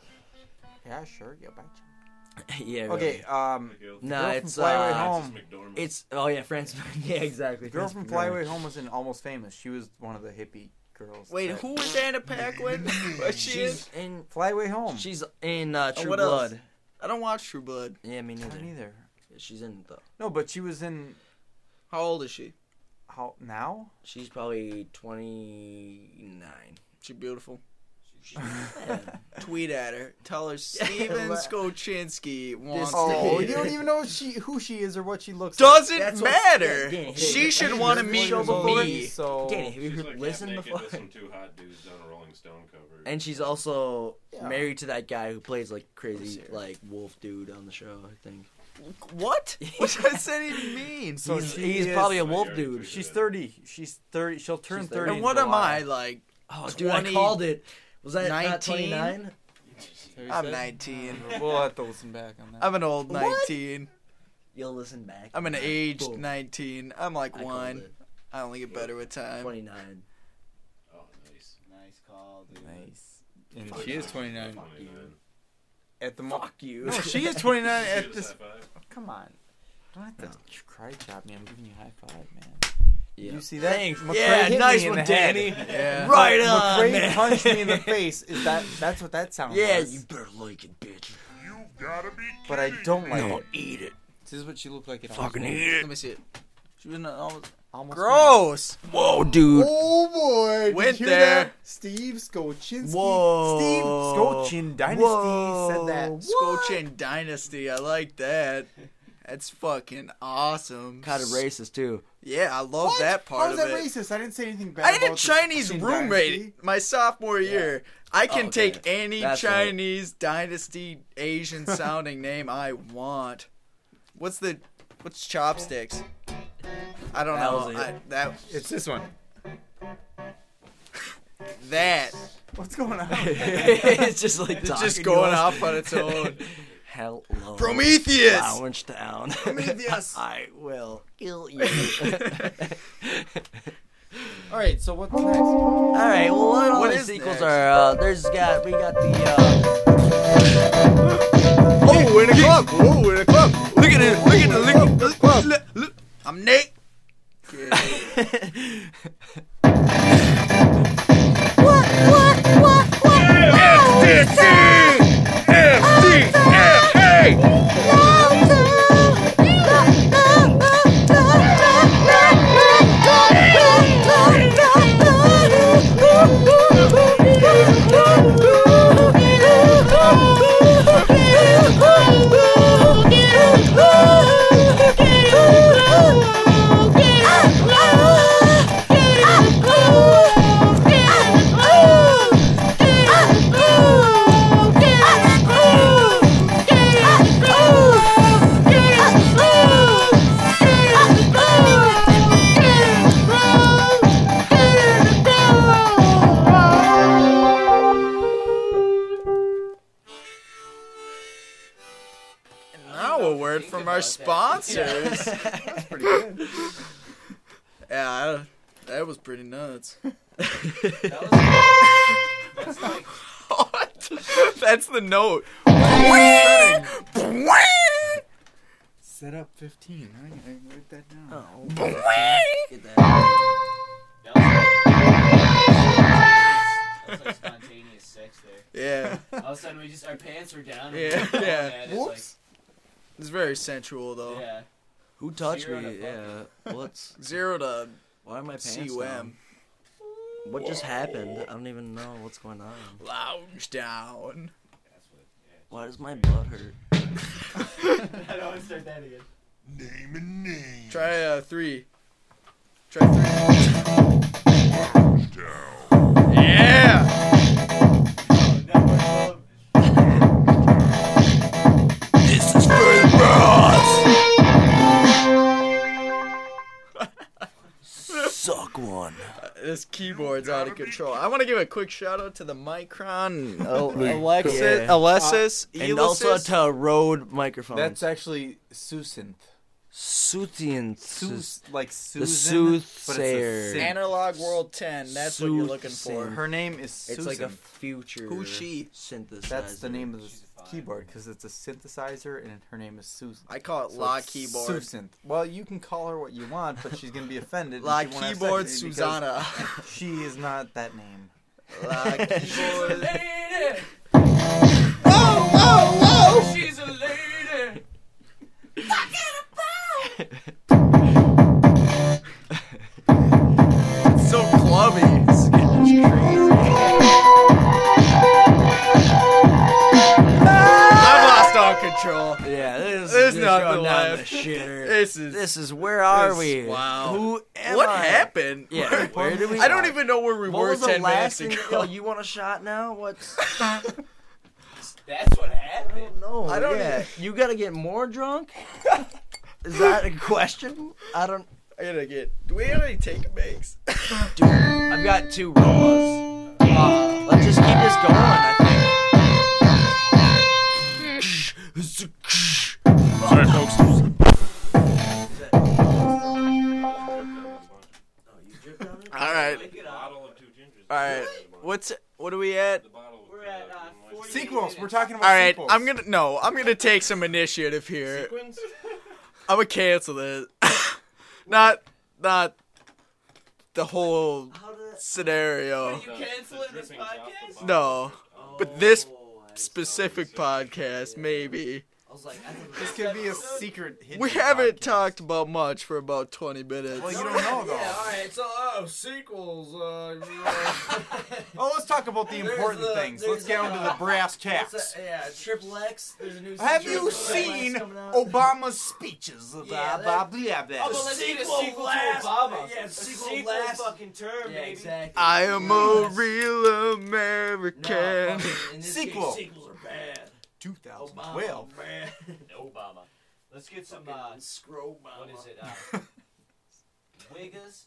yeah, sure, yeah, betcha. yeah. Okay, really. um, Miguel. Nah, Girl it's Fly Away uh, Home. It's oh yeah, France. yeah, exactly. The girl Frances from McDormand. Fly Away Home was in Almost Famous. She was one of the hippie girls. Wait, that- was Anna Paquin? What she She's is? in. Fly Away Home. She's in uh, True what else? Blood. I don't watch True Blood. Yeah, me I neither. don't either. She's in it though. No, but she was in How old is she? How now? She's probably twenty nine. She beautiful. Tweet at her. Tell her Steven What? Wants Oh, to you don't even know she who she is or what she looks like. Doesn't That's what- matter. yeah, yeah, she should Have want to meet heard the show before? me. So Danny, have you She's heard, like listened half naked before? with some two hot dudes on a Rolling Stone cover. And she's also Yeah. married to that guy who plays like crazy like wolf dude on the show. I think What? What does that even mean? So he's, she he's is- probably a wolf dude. figured she's thirty. She's thirty. She'll turn She's thirty. 30. and in what am July. I like? Oh, dude, I 20 called it. Was that 19? twenty nine? I'm 19. We'll have to listen back on that. I'm an old What? 19. You'll listen back. I'm an aged Boom. 19. I'm like I called one. it. I only get better with time. Twenty nine. oh, nice. Nice call, dude. nice. And She is 29. 29. At the mo- Fuck you. No, she is twenty nine She at this. Come on. Don't have to cry chop me. I'm giving you a high five, man. Yeah. You see that? Thanks. McRae yeah, hit nice me in one, the head. Danny. Yeah. Right on, McRae man. punched me in the face. Is that? That's what that sounds Yeah, was. you better like it, bitch. You gotta be But I don't like No, it. eat it. This is what she looked like. At Fucking almost, eat Let me see it. She was not oh, almost. Almost Gross. Whoa, dude. Oh boy! Did Went you hear there. that? Steve Skoczynski. Whoa. Steve Skochin Dynasty Whoa. said that. Skochin Dynasty. I like that. That's fucking awesome. Kind of racist too. Yeah, I love What? that part How is of that it. racist? I didn't say anything bad. I had a Chinese roommate Dynasty. my sophomore year. I can Oh, okay. take any That's right. Chinese dynasty Asian sounding name I want. What's the what's chopsticks? I don't That know. it. I, that It's this one. that What's going on? it's just like it's just going off on its own. Hello. Prometheus. Lounge Town. Prometheus. I will kill you. All right. So what's next? All right. Well, what, all What the sequels next? are? Uh, there's got we got the. Uh, Oh, we're in a club. Oh, we're in a club. Look at it. Look at it. Look at the club. Look, look. I'm Nate. Yeah. pretty nuts. That was, that's like what? That's the note. Set up 15. I gotta write that down. Oh, get that. that was like, that was like spontaneous sex there. Yeah, All of a sudden, we just our pants were down. And Yeah, we were yeah. at it, Whoops. it's very sensual though. Yeah. Who touched Zero me? to Yeah. What's? Zero to Why are my pants cum. down? What just happened? I don't even know what's going on. Lounge down. Why does my butt hurt? I don't want to start that again. Name and name. Try uh three. Try three. Yeah. Suck one. Uh, this keyboard's out of control. I want to give a quick shout out to the Micron uh, Alesis, Yeah. Alesis, uh, And also to Rode microphones. That's actually Succinth. Soothing. Sus- like the Susan, but it's a soothsayer. Analog World 10. That's what you're looking for. Her name is It's like a future. Who's she? Synthesizer. That's the name of the She's fine. Keyboard because it's a synthesizer and her name is Susan. I call it So La Keyboard. Succinth. Well, you can call her what you want, but she's gonna be offended. and La she won't have Keyboard sex with Susanna. She is not that name. La Keyboard. Lady, Whoa, oh, oh, whoa, oh! whoa! she's a lady. It's so clubby. I've control. Yeah, this There's is just nothing going down the left. shitter. This is This is where are this- we? Wow. Who am what I? happened? Yeah, Where- where did we? I don't even know where we What were was the ten last minutes thing? ago. Yo, you want a shot now? What's? That's what happened. No, I don't Yeah. You gotta get more drunk. Is that a question? I don't. I gotta get. Do we have any take makes? Dude, I've got two rolls. Uh, let's just keep this going. I Sorry, folks. think. All right, Bottle of two gingers. all right. What's what are we at? The bottle with, We're at, uh, moist- 40 Sequels. We're talking about right, sequels. I'm gonna no. I'm gonna take some initiative here. I'm gonna cancel this. not not the whole How did? scenario. You canceling this drippings off the podcast? No, Oh, but this I see. Specific podcast maybe. I was like, I thought This could be a secret. hidden We haven't podcast. talked about much for about 20 minutes. Well, you don't know though. Yeah, all right. So, oh, sequels. Uh, Oh, let's talk about the There's important the- things. Let's get the- on to the brass What's tacks. that? Yeah, Triple X. There's a new. Have season you of Triple seen coming. Obama's speeches? Yeah, blah, that- blah, blah, blah. Oh, but let's get a Sequel sequel last- to Obama. yeah, a sequel sequel last- fucking term, Yeah, baby. exactly. I am a Yes. real No, American. fucking- in this Sequel. Case, sequels are bad. 2012. Obama, man. Obama. Let's get some, uh, Fucking scroll what is it? Uh, Wiggers.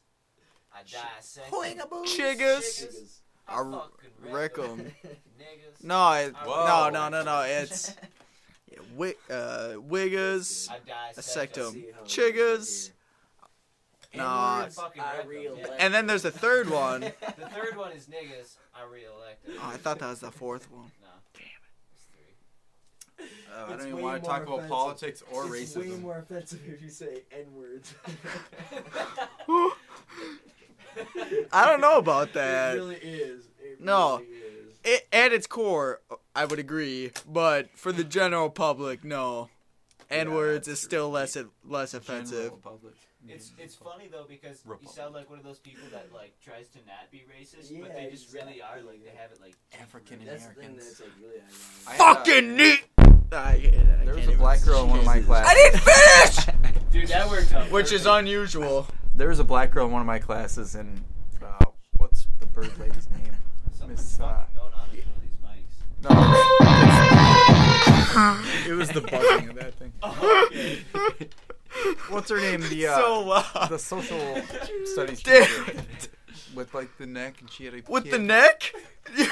I dissect. Chiggers. I I wreck wreck 'em. Niggas. No, it, no, no, no, no. It's yeah, wi- uh, wiggers. I dissect. them. See Chiggers. is. Nah. N-words, Fucking I wreck 'em. re-elect. And then there's the third one. The third one is niggas. I re-elected. Oh, I thought that was the fourth one. No. Damn it. It's three. Uh, I It's don't even way want to more talk about offensive. politics or it's way more offensive if you say N words. I don't know about that. it that. really is. It No. really is. It, at its core, I would agree, but for the general public, no. N words that's is still less less offensive. General public. It's it's funny though because you sound like one of those people that like tries to not be racist, but they just really are. Like they have it like African That's Americans. like really ironic. I had a- Fucking neat. I, I There was a black girl in one of my classes. I didn't finish. Dude, that worked out. Which is unusual. There was a black girl in one of my classes, and uh, what's the bird lady's name? Something's Miss, uh, fucking going on with one of these mics. No, it was the buzzing of that thing. okay. What's her name? The uh, so loud. the social studies Damn teacher with like the neck, and she had a With kid. the neck?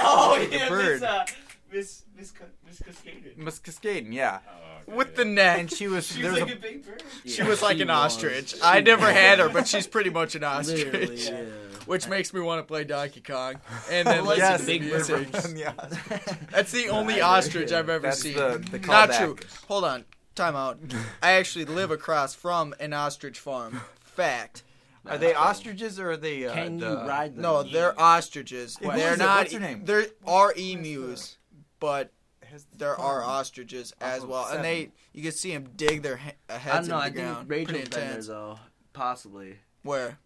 Oh The yeah, bird. Miss uh, Miss Miss Miss Miss Cascaden. Miss Cascaden, yeah. Oh, With the neck. And she was She's was like a, a big bird. She Yeah, was like she an was. ostrich. She I never was. had her, but she's pretty much an ostrich. Yeah. Which makes me want to play Donkey Kong and then listen yes, to Big music. Bird. yeah. That's the only ostrich I've ever That's seen. the- the Not callback. true. Hold on. Time out. I actually live across from an ostrich farm. Fact. Are they ostriches or are they? Uh, Can you the- ride them? No, they're ostriches. What they're is not. What's their name? There are emus, but has the there are ostriches as of well, and they you can see them dig their he- uh, I heads don't know. I into the think ground. Rachel's Pretty been there intense. though. Possibly Where?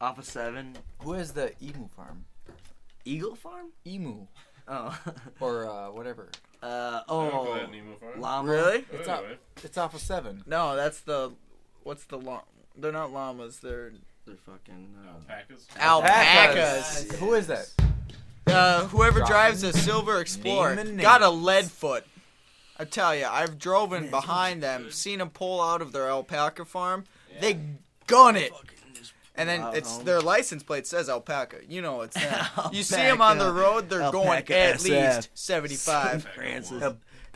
off of seven Who has the emu farm? Eagle Farm. Emu Oh, or uh, whatever. uh, oh, go Farm. llama. Really? It's Oh, up. anyway. It's off of seven. No, that's the. What's the llama? They're not llamas. They're They're fucking. Uh, Alpacas. alpacas. Who is that? Uh, whoever drives a silver explorer got a lead foot. I tell you, I've driven behind them, seen them pull out of their alpaca farm. They gun it. And then Wow. it's their license plate says alpaca. You know it's them. You see them on the Alpaca. road, they're going Alpaca at SF. least 75. Francis.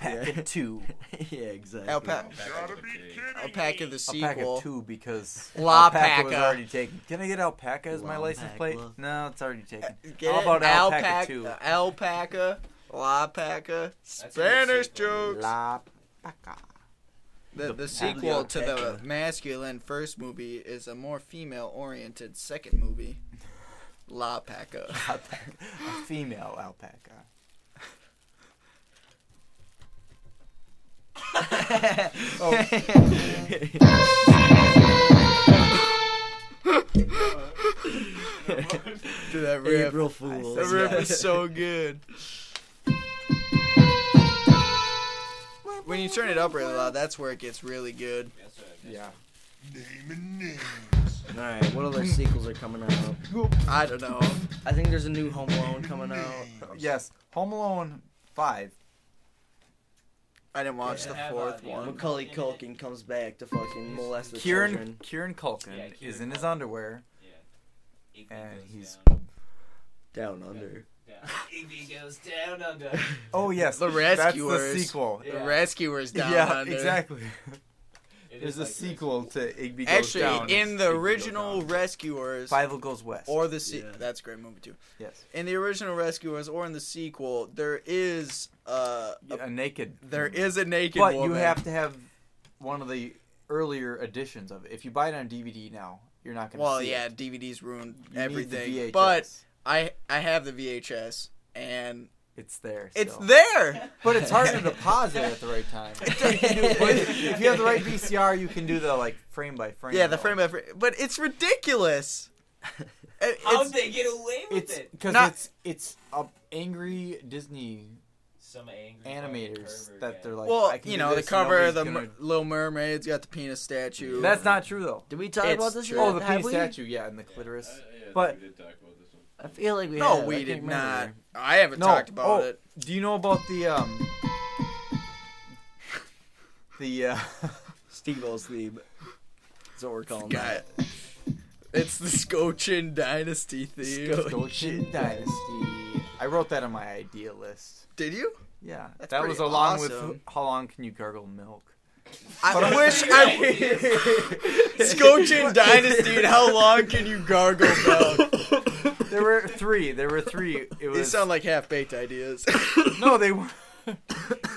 Alpaca two. yeah, exactly. Alpaca, Gotta be alpaca the sequel. Alpaca two because La alpaca was already taken. Can I get alpaca as my La license plate? No, it's already taken. Uh, get How it? about alpaca, alpaca two? Uh, alpaca, alpaca, a good Spanish jokes. La Paca. The, the sequel to the masculine first movie is a more female oriented second movie. La Paca. Alpaca. A female alpaca. Oh. Dude, that riff. April Fool. That riff is so good. When you turn it up really loud, that's where it gets really good. Yeah. Name and names. All right, what other sequels are coming out? I don't know. I think there's a new Home Alone coming out. Yes. Home Alone five. I didn't watch Yeah. the fourth uh, one. Macaulay Culkin comes back to fucking molest the Kieran children. Kieran Culkin Yeah, is in his Culkin. underwear Igby and goes he's Down under. down. Igby goes down under. Oh yes, The That's Rescuers. the sequel. The Yeah. Rescuers down yeah, under. exactly. It There's a like sequel to Igby Goes Actually, Down. in the Igby Goes original Down. Rescuers, Fievel Goes West. or the se- Yeah. that's a great movie too. yes, In the original Rescuers or in the sequel, there is uh, a, a naked. there is a naked but woman. you have to have one of the earlier editions of it. If you buy it on DVD now, you're not gonna. Well, see yeah, it. DVDs ruined You everything. Need the VHS. But I I have the VHS and it's there. it's still. there. But it's harder to pause it at the right time. If you have the right VCR, you can do the like frame by frame. Yeah, the though. frame by frame. But it's ridiculous. It- How'd it's- they get away with It's it? because it's it's a angry Disney Some angry animators fucking that pervert, they're like. well, I can you know, the cover of the gonna- Little Mermaid's got the penis statue. That's not true though. Did we talk It's about this true. yet? Oh, the Have penis we? statue, yeah, and the clitoris. Uh, yeah, But- I feel like we No, have. I we can't did not. remember. I haven't No, talked about oh, it. Do you know about the um the uh Steve-O's theme. That's what we're calling Guy. that. It's the Scochin Dynasty theme. Scochin Dynasty? I wrote that on my idea list. Did you? Yeah, That's that was pretty along awesome. with how long can you gargle milk? I wish I. Scochin Dynasty and how long can you gargle milk? There were three. There were three. It was These sound like half baked ideas. no, they were.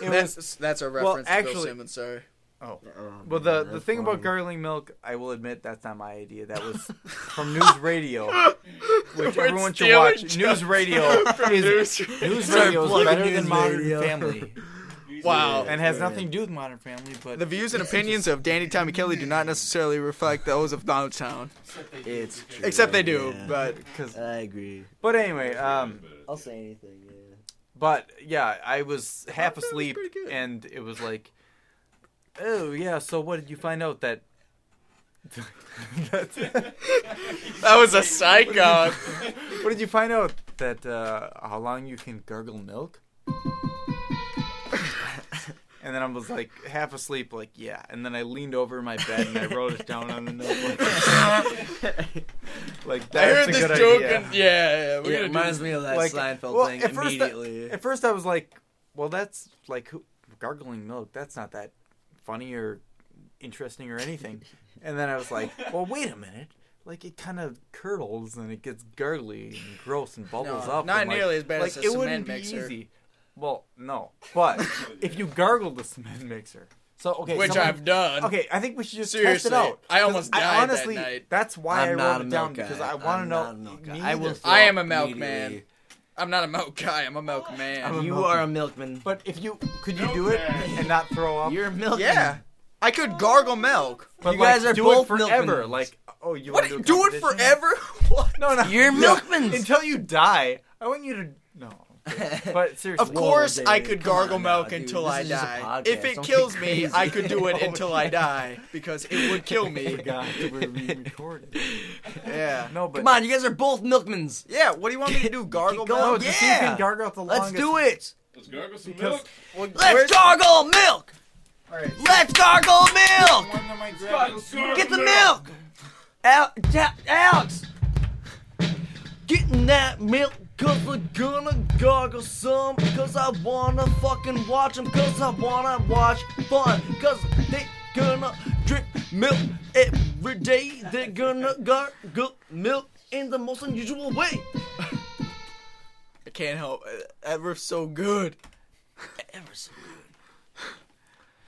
It was that's that's a Well, reference to Bill actually- Simmons. Sorry. oh. Oh, Well, the the thing about funny. gargling milk, I will admit that's not my idea. That was from News Radio, which We're everyone should watch. News Radio is News- News Radio is better than Modern Family, Wow. and has nothing to do with Modern Family. But The views and opinions of Danny Tommy Kelly do not necessarily reflect those of Downtown. It's true. Except they do, yeah. but because I agree. but anyway, um, I'll say anything. Yeah. but yeah, I was half Modern Family's asleep, pretty good. and it was like, oh yeah. So what did you find out that? that that was a psycho. what did you find out that uh, how long you can gargle milk? And then I was like half asleep, like yeah. And then I leaned over my bed and I wrote it down on the notebook. like I that's heard a this good joke, idea. and yeah, yeah, we're Yeah, it gonna do reminds me of that Like, Seinfeld well, thing at first I- immediately. At first I was like, well, that's like who, gargling milk. That's not that funny or interesting or anything. and then I was like, well, wait a minute. Like it kind of curdles and it gets gurgly and gross and bubbles No, up. not and, like- nearly as bad like, as a it wouldn't cement be mixer. Easy. Well, no, but if you gargle the cement mixer, so okay, Which someone- I've done. Okay, I think we should just test Seriously, it out. I 'Cause almost I died that honestly, night. That's why I'm I not wrote a it down milk because. I want to I'm know. not a milk guy. me I will either. I am a Fuck milkman. immediately. I'm not a milk guy. I'm a milkman. I'm a You milkman. are a milkman. But if you could you do it and not throw up? You're a milkman. yeah, I could gargle milk. But You like, guys are do both it forever. milkmen. Like oh, you What? want to Do it forever? What? No, no. You're no. milkmans. until you die. I want you to no. But seriously, Of course, Whoa, I could gargle on milk now, dude. until This I is just a die. If it Don't kills me. I could do it Oh, until I die because it would kill me. God, we're being. Yeah. No, but Come on, you guys are both milkmans. Yeah. What do you want me to do? Gargle Keep going. no, milk? just see if you Yeah. can gargle out the Let's longest. do it. Let's gargle some Because- milk. Well, Let's gargle milk. All right. Let's gargle milk. One that might grab. Get the milk. Al- Ta- Alex. Getting that milk cause we're gonna gargle some cause I wanna fucking watch them cause I wanna watch fun cause they gonna drink milk every day they're gonna gargle milk in the most unusual way I can't help. it. That riff's so good. ever so good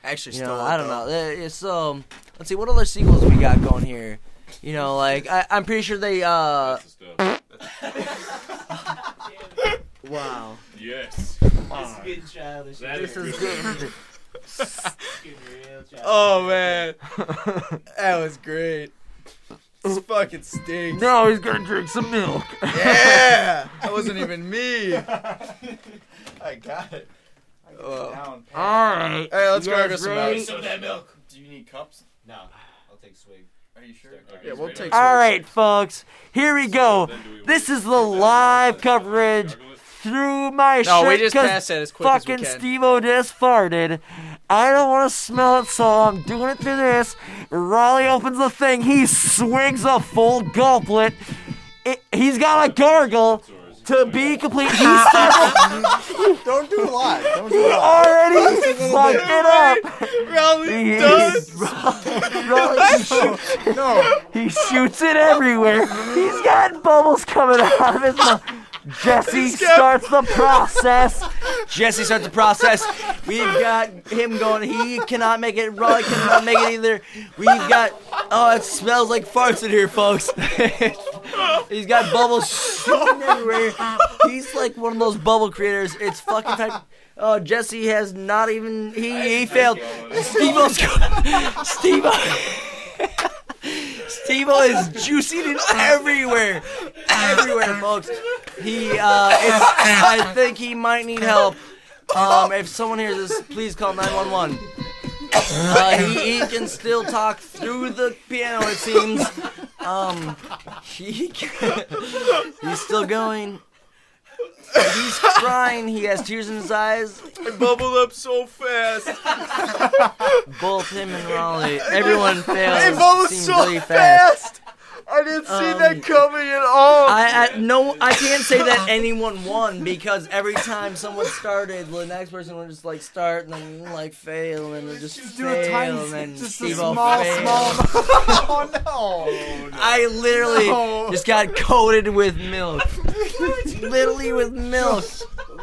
Actually, you still. know, I don't know. Uh, It's um, let's see, what other sequels we got going here? You know, like I, I'm pretty sure they uh. That's the. Wow. Yes. This is getting childish. That This is is good. good. getting real childish. Oh man, that was great. This fucking stinks. Now he's gonna drink some milk. Yeah, that wasn't even me. I got it. I got Oh. down. All right. Hey, let's You gargle guys some milk. Some that milk. Do you need cups? No, I'll take a swig. Are you sure? Okay, Yeah, we'll take All right, folks. Here we go. We This is the live coverage through my No, we shirt just 'cause passed that as quick as we fucking can. Steve-O just farted. I don't want to smell it, so I'm doing it through this. Raleigh opens the thing. He swings a full goblet. It, he's got a gargle. To be complete, he starts Don't do a lot. Don't do a lot. already fucked it up. Raleigh He does. Raleigh, he shoots, No. he shoots it everywhere. He's got bubbles coming out of his mouth. Jesse starts the process. Jesse starts the process. We've got him going. He cannot make it. Raleigh cannot make it either. We've got. Oh, it smells like farts in here, folks. He's got bubbles shooting everywhere. He's like one of those bubble creators. It's fucking time. Oh, Jesse has not even. He he failed. Steve-O's Steve-O. Steve-O is juicing it everywhere, everywhere, folks. He, uh, I think he might need help. Um, if someone hears this, please call 911. Uh, he, he can still talk through the piano, it seems. Um, he, can, he's still going. He's crying. He has tears in his eyes. I bubbled up so fast. Both him and Raleigh. Everyone fails. It bubbled so really fast. I didn't see Um, that coming at all. I, I no, I can't say that anyone won because every time someone started, the next person would just like start and then like fail and then just, do a fail tiny- and then just a small, fail. small- oh no! I literally No. just got coated with milk. literally with milk.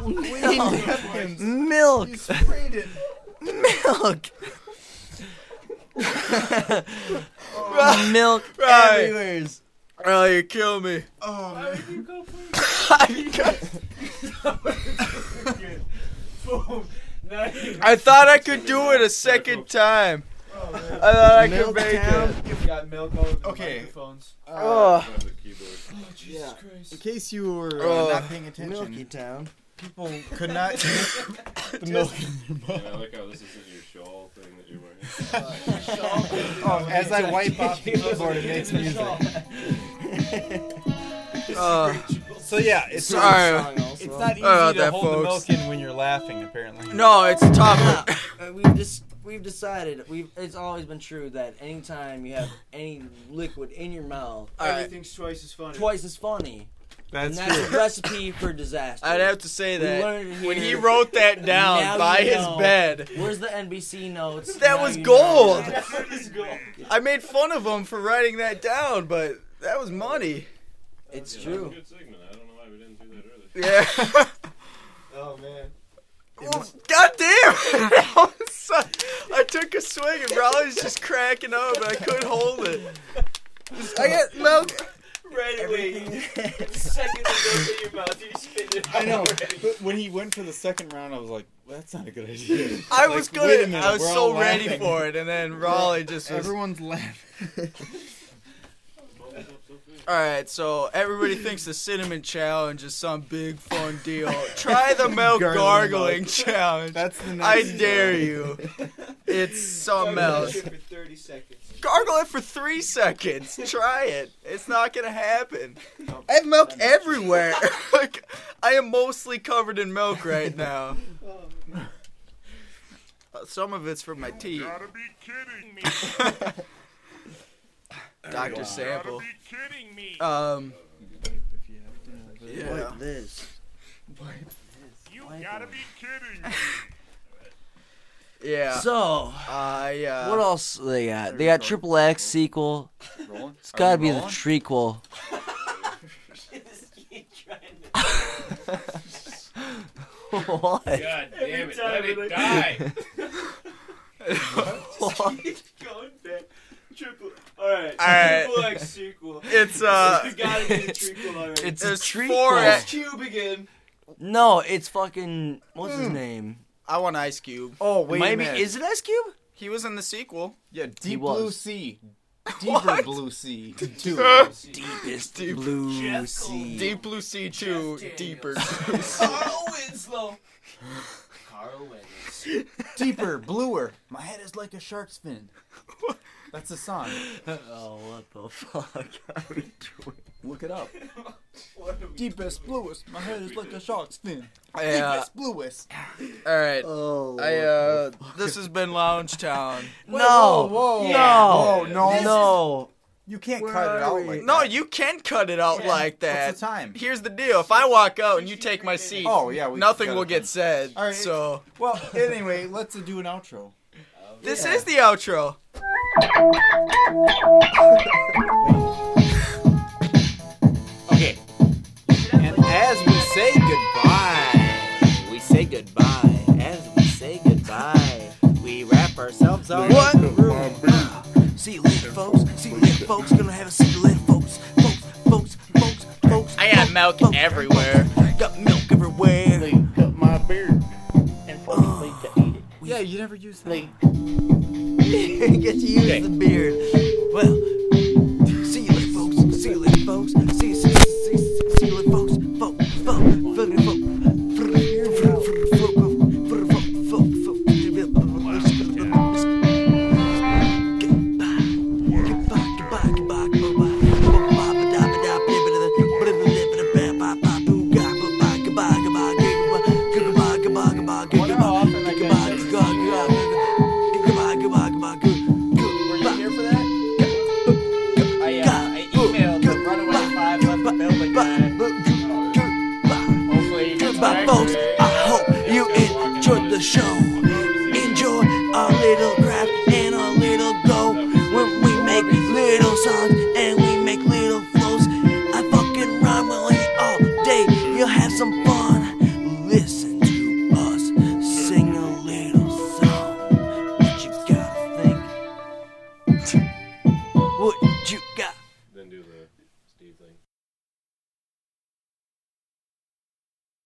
Milk. Milk. no! Sprayed it. Milk. milk Right. everywhere. Oh, you kill me. Oh man. I thought I could do it a second time. I thought I could make Town. it. got milk all over Okay. microphones. Oh, Grab the keyboard. Jesus Christ. In case you were uh, Oh. not paying attention, Milky Town. people could not the milk in their Yeah, mouth. I like how this isn't your shawl thing that you're wearing. Oh, as I wipe off the keyboard, it makes music. uh, So yeah, it's sorry. It's not easy about to that, hold the milk in when you're laughing. Apparently. No, it's tough. Uh, we've just we've decided we've it's always been true that anytime you have any liquid in your mouth, All right. Everything's twice as funny. twice as funny. And That's that's true. a recipe for disaster. I'd have to say that when he wrote that down by his know. bed, Where's the NBC notes? That Now was gold. I made fun of him for writing that down, but that was money. It's Yeah, true. That a good segment. I don't know why we didn't do that earlier. Yeah. Oh man. God damn! That was I took a swing and Raleigh's just cracking up, and I couldn't hold it. I got milk. Right away. Second it goes in your mouth, you spit it I know, already. but when he went for the second round, I was like, well, "That's not a good idea." I Like, was wait a good. minute, I was so all ready laughing. for it, and then Raleigh just was. Everyone's laughing. All right, so everybody thinks the cinnamon challenge is some big fun deal. Try the milk Gargling gargling milk. challenge. That's the I dare one. you. It's something Gargle else. for 30 seconds. Gargle it for three seconds. Try it. It's not gonna happen. I have milk everywhere. like I am mostly covered in milk right now. Uh, Some of it's from my teeth. Gotta be kidding me. Dr. Sample. Gotta be kidding me. Um. Yeah. Yeah. this. you gotta be kidding me. Yeah. So, I. Uh, what else they got? They got Triple X sequel. Rolling? It's gotta Are we be the rolling? trequel. what? God damn it! Let it die. What? Going back. Triple. Alright. All right. Triple X sequel. It's uh. You gotta be a trequel already. It's a There's trequel. four Ice at- Cube again. No, it's fucking. What's his name? I want Ice Cube. Oh wait, a minute. is it Ice Cube? He was in the sequel. yeah, He Deep was. Blue Sea, deeper What? Blue Sea. Two. Deepest Deep- blue Jeff sea. Deep Blue Sea 2, Jeff deeper. Carl Winslow. Carl Winslow. deeper, bluer. My head is like a shark's fin. That's a song. Oh, what the fuck are we doing? Look it up. What are we Deepest, bluest. My head is like a shark's fin. Yeah. Deepest, bluest. All right. Oh, I uh. This has been Lounge Town. no, whoa, whoa. no, Whoa, no. no. You can't Where cut it are out we? like No, that. you can cut it out Yeah. like that. What's the time? Here's the deal: if I walk out and you take my seat, Oh yeah, we nothing got will get said. All right. So Well, anyway, let's uh, do an outro. this Yeah. is the outro. Okay. And as we say goodbye, we say goodbye. As we say goodbye, we wrap ourselves up. What? in the room. See you later, folks. See you later, folks. Gonna have a see you later, folks. Folks, folks, folks, folks. I got milk everywhere. Yeah, you never use that. They Get to use the beard. Well, see you later, folks. See you later, folks. See you, see, see,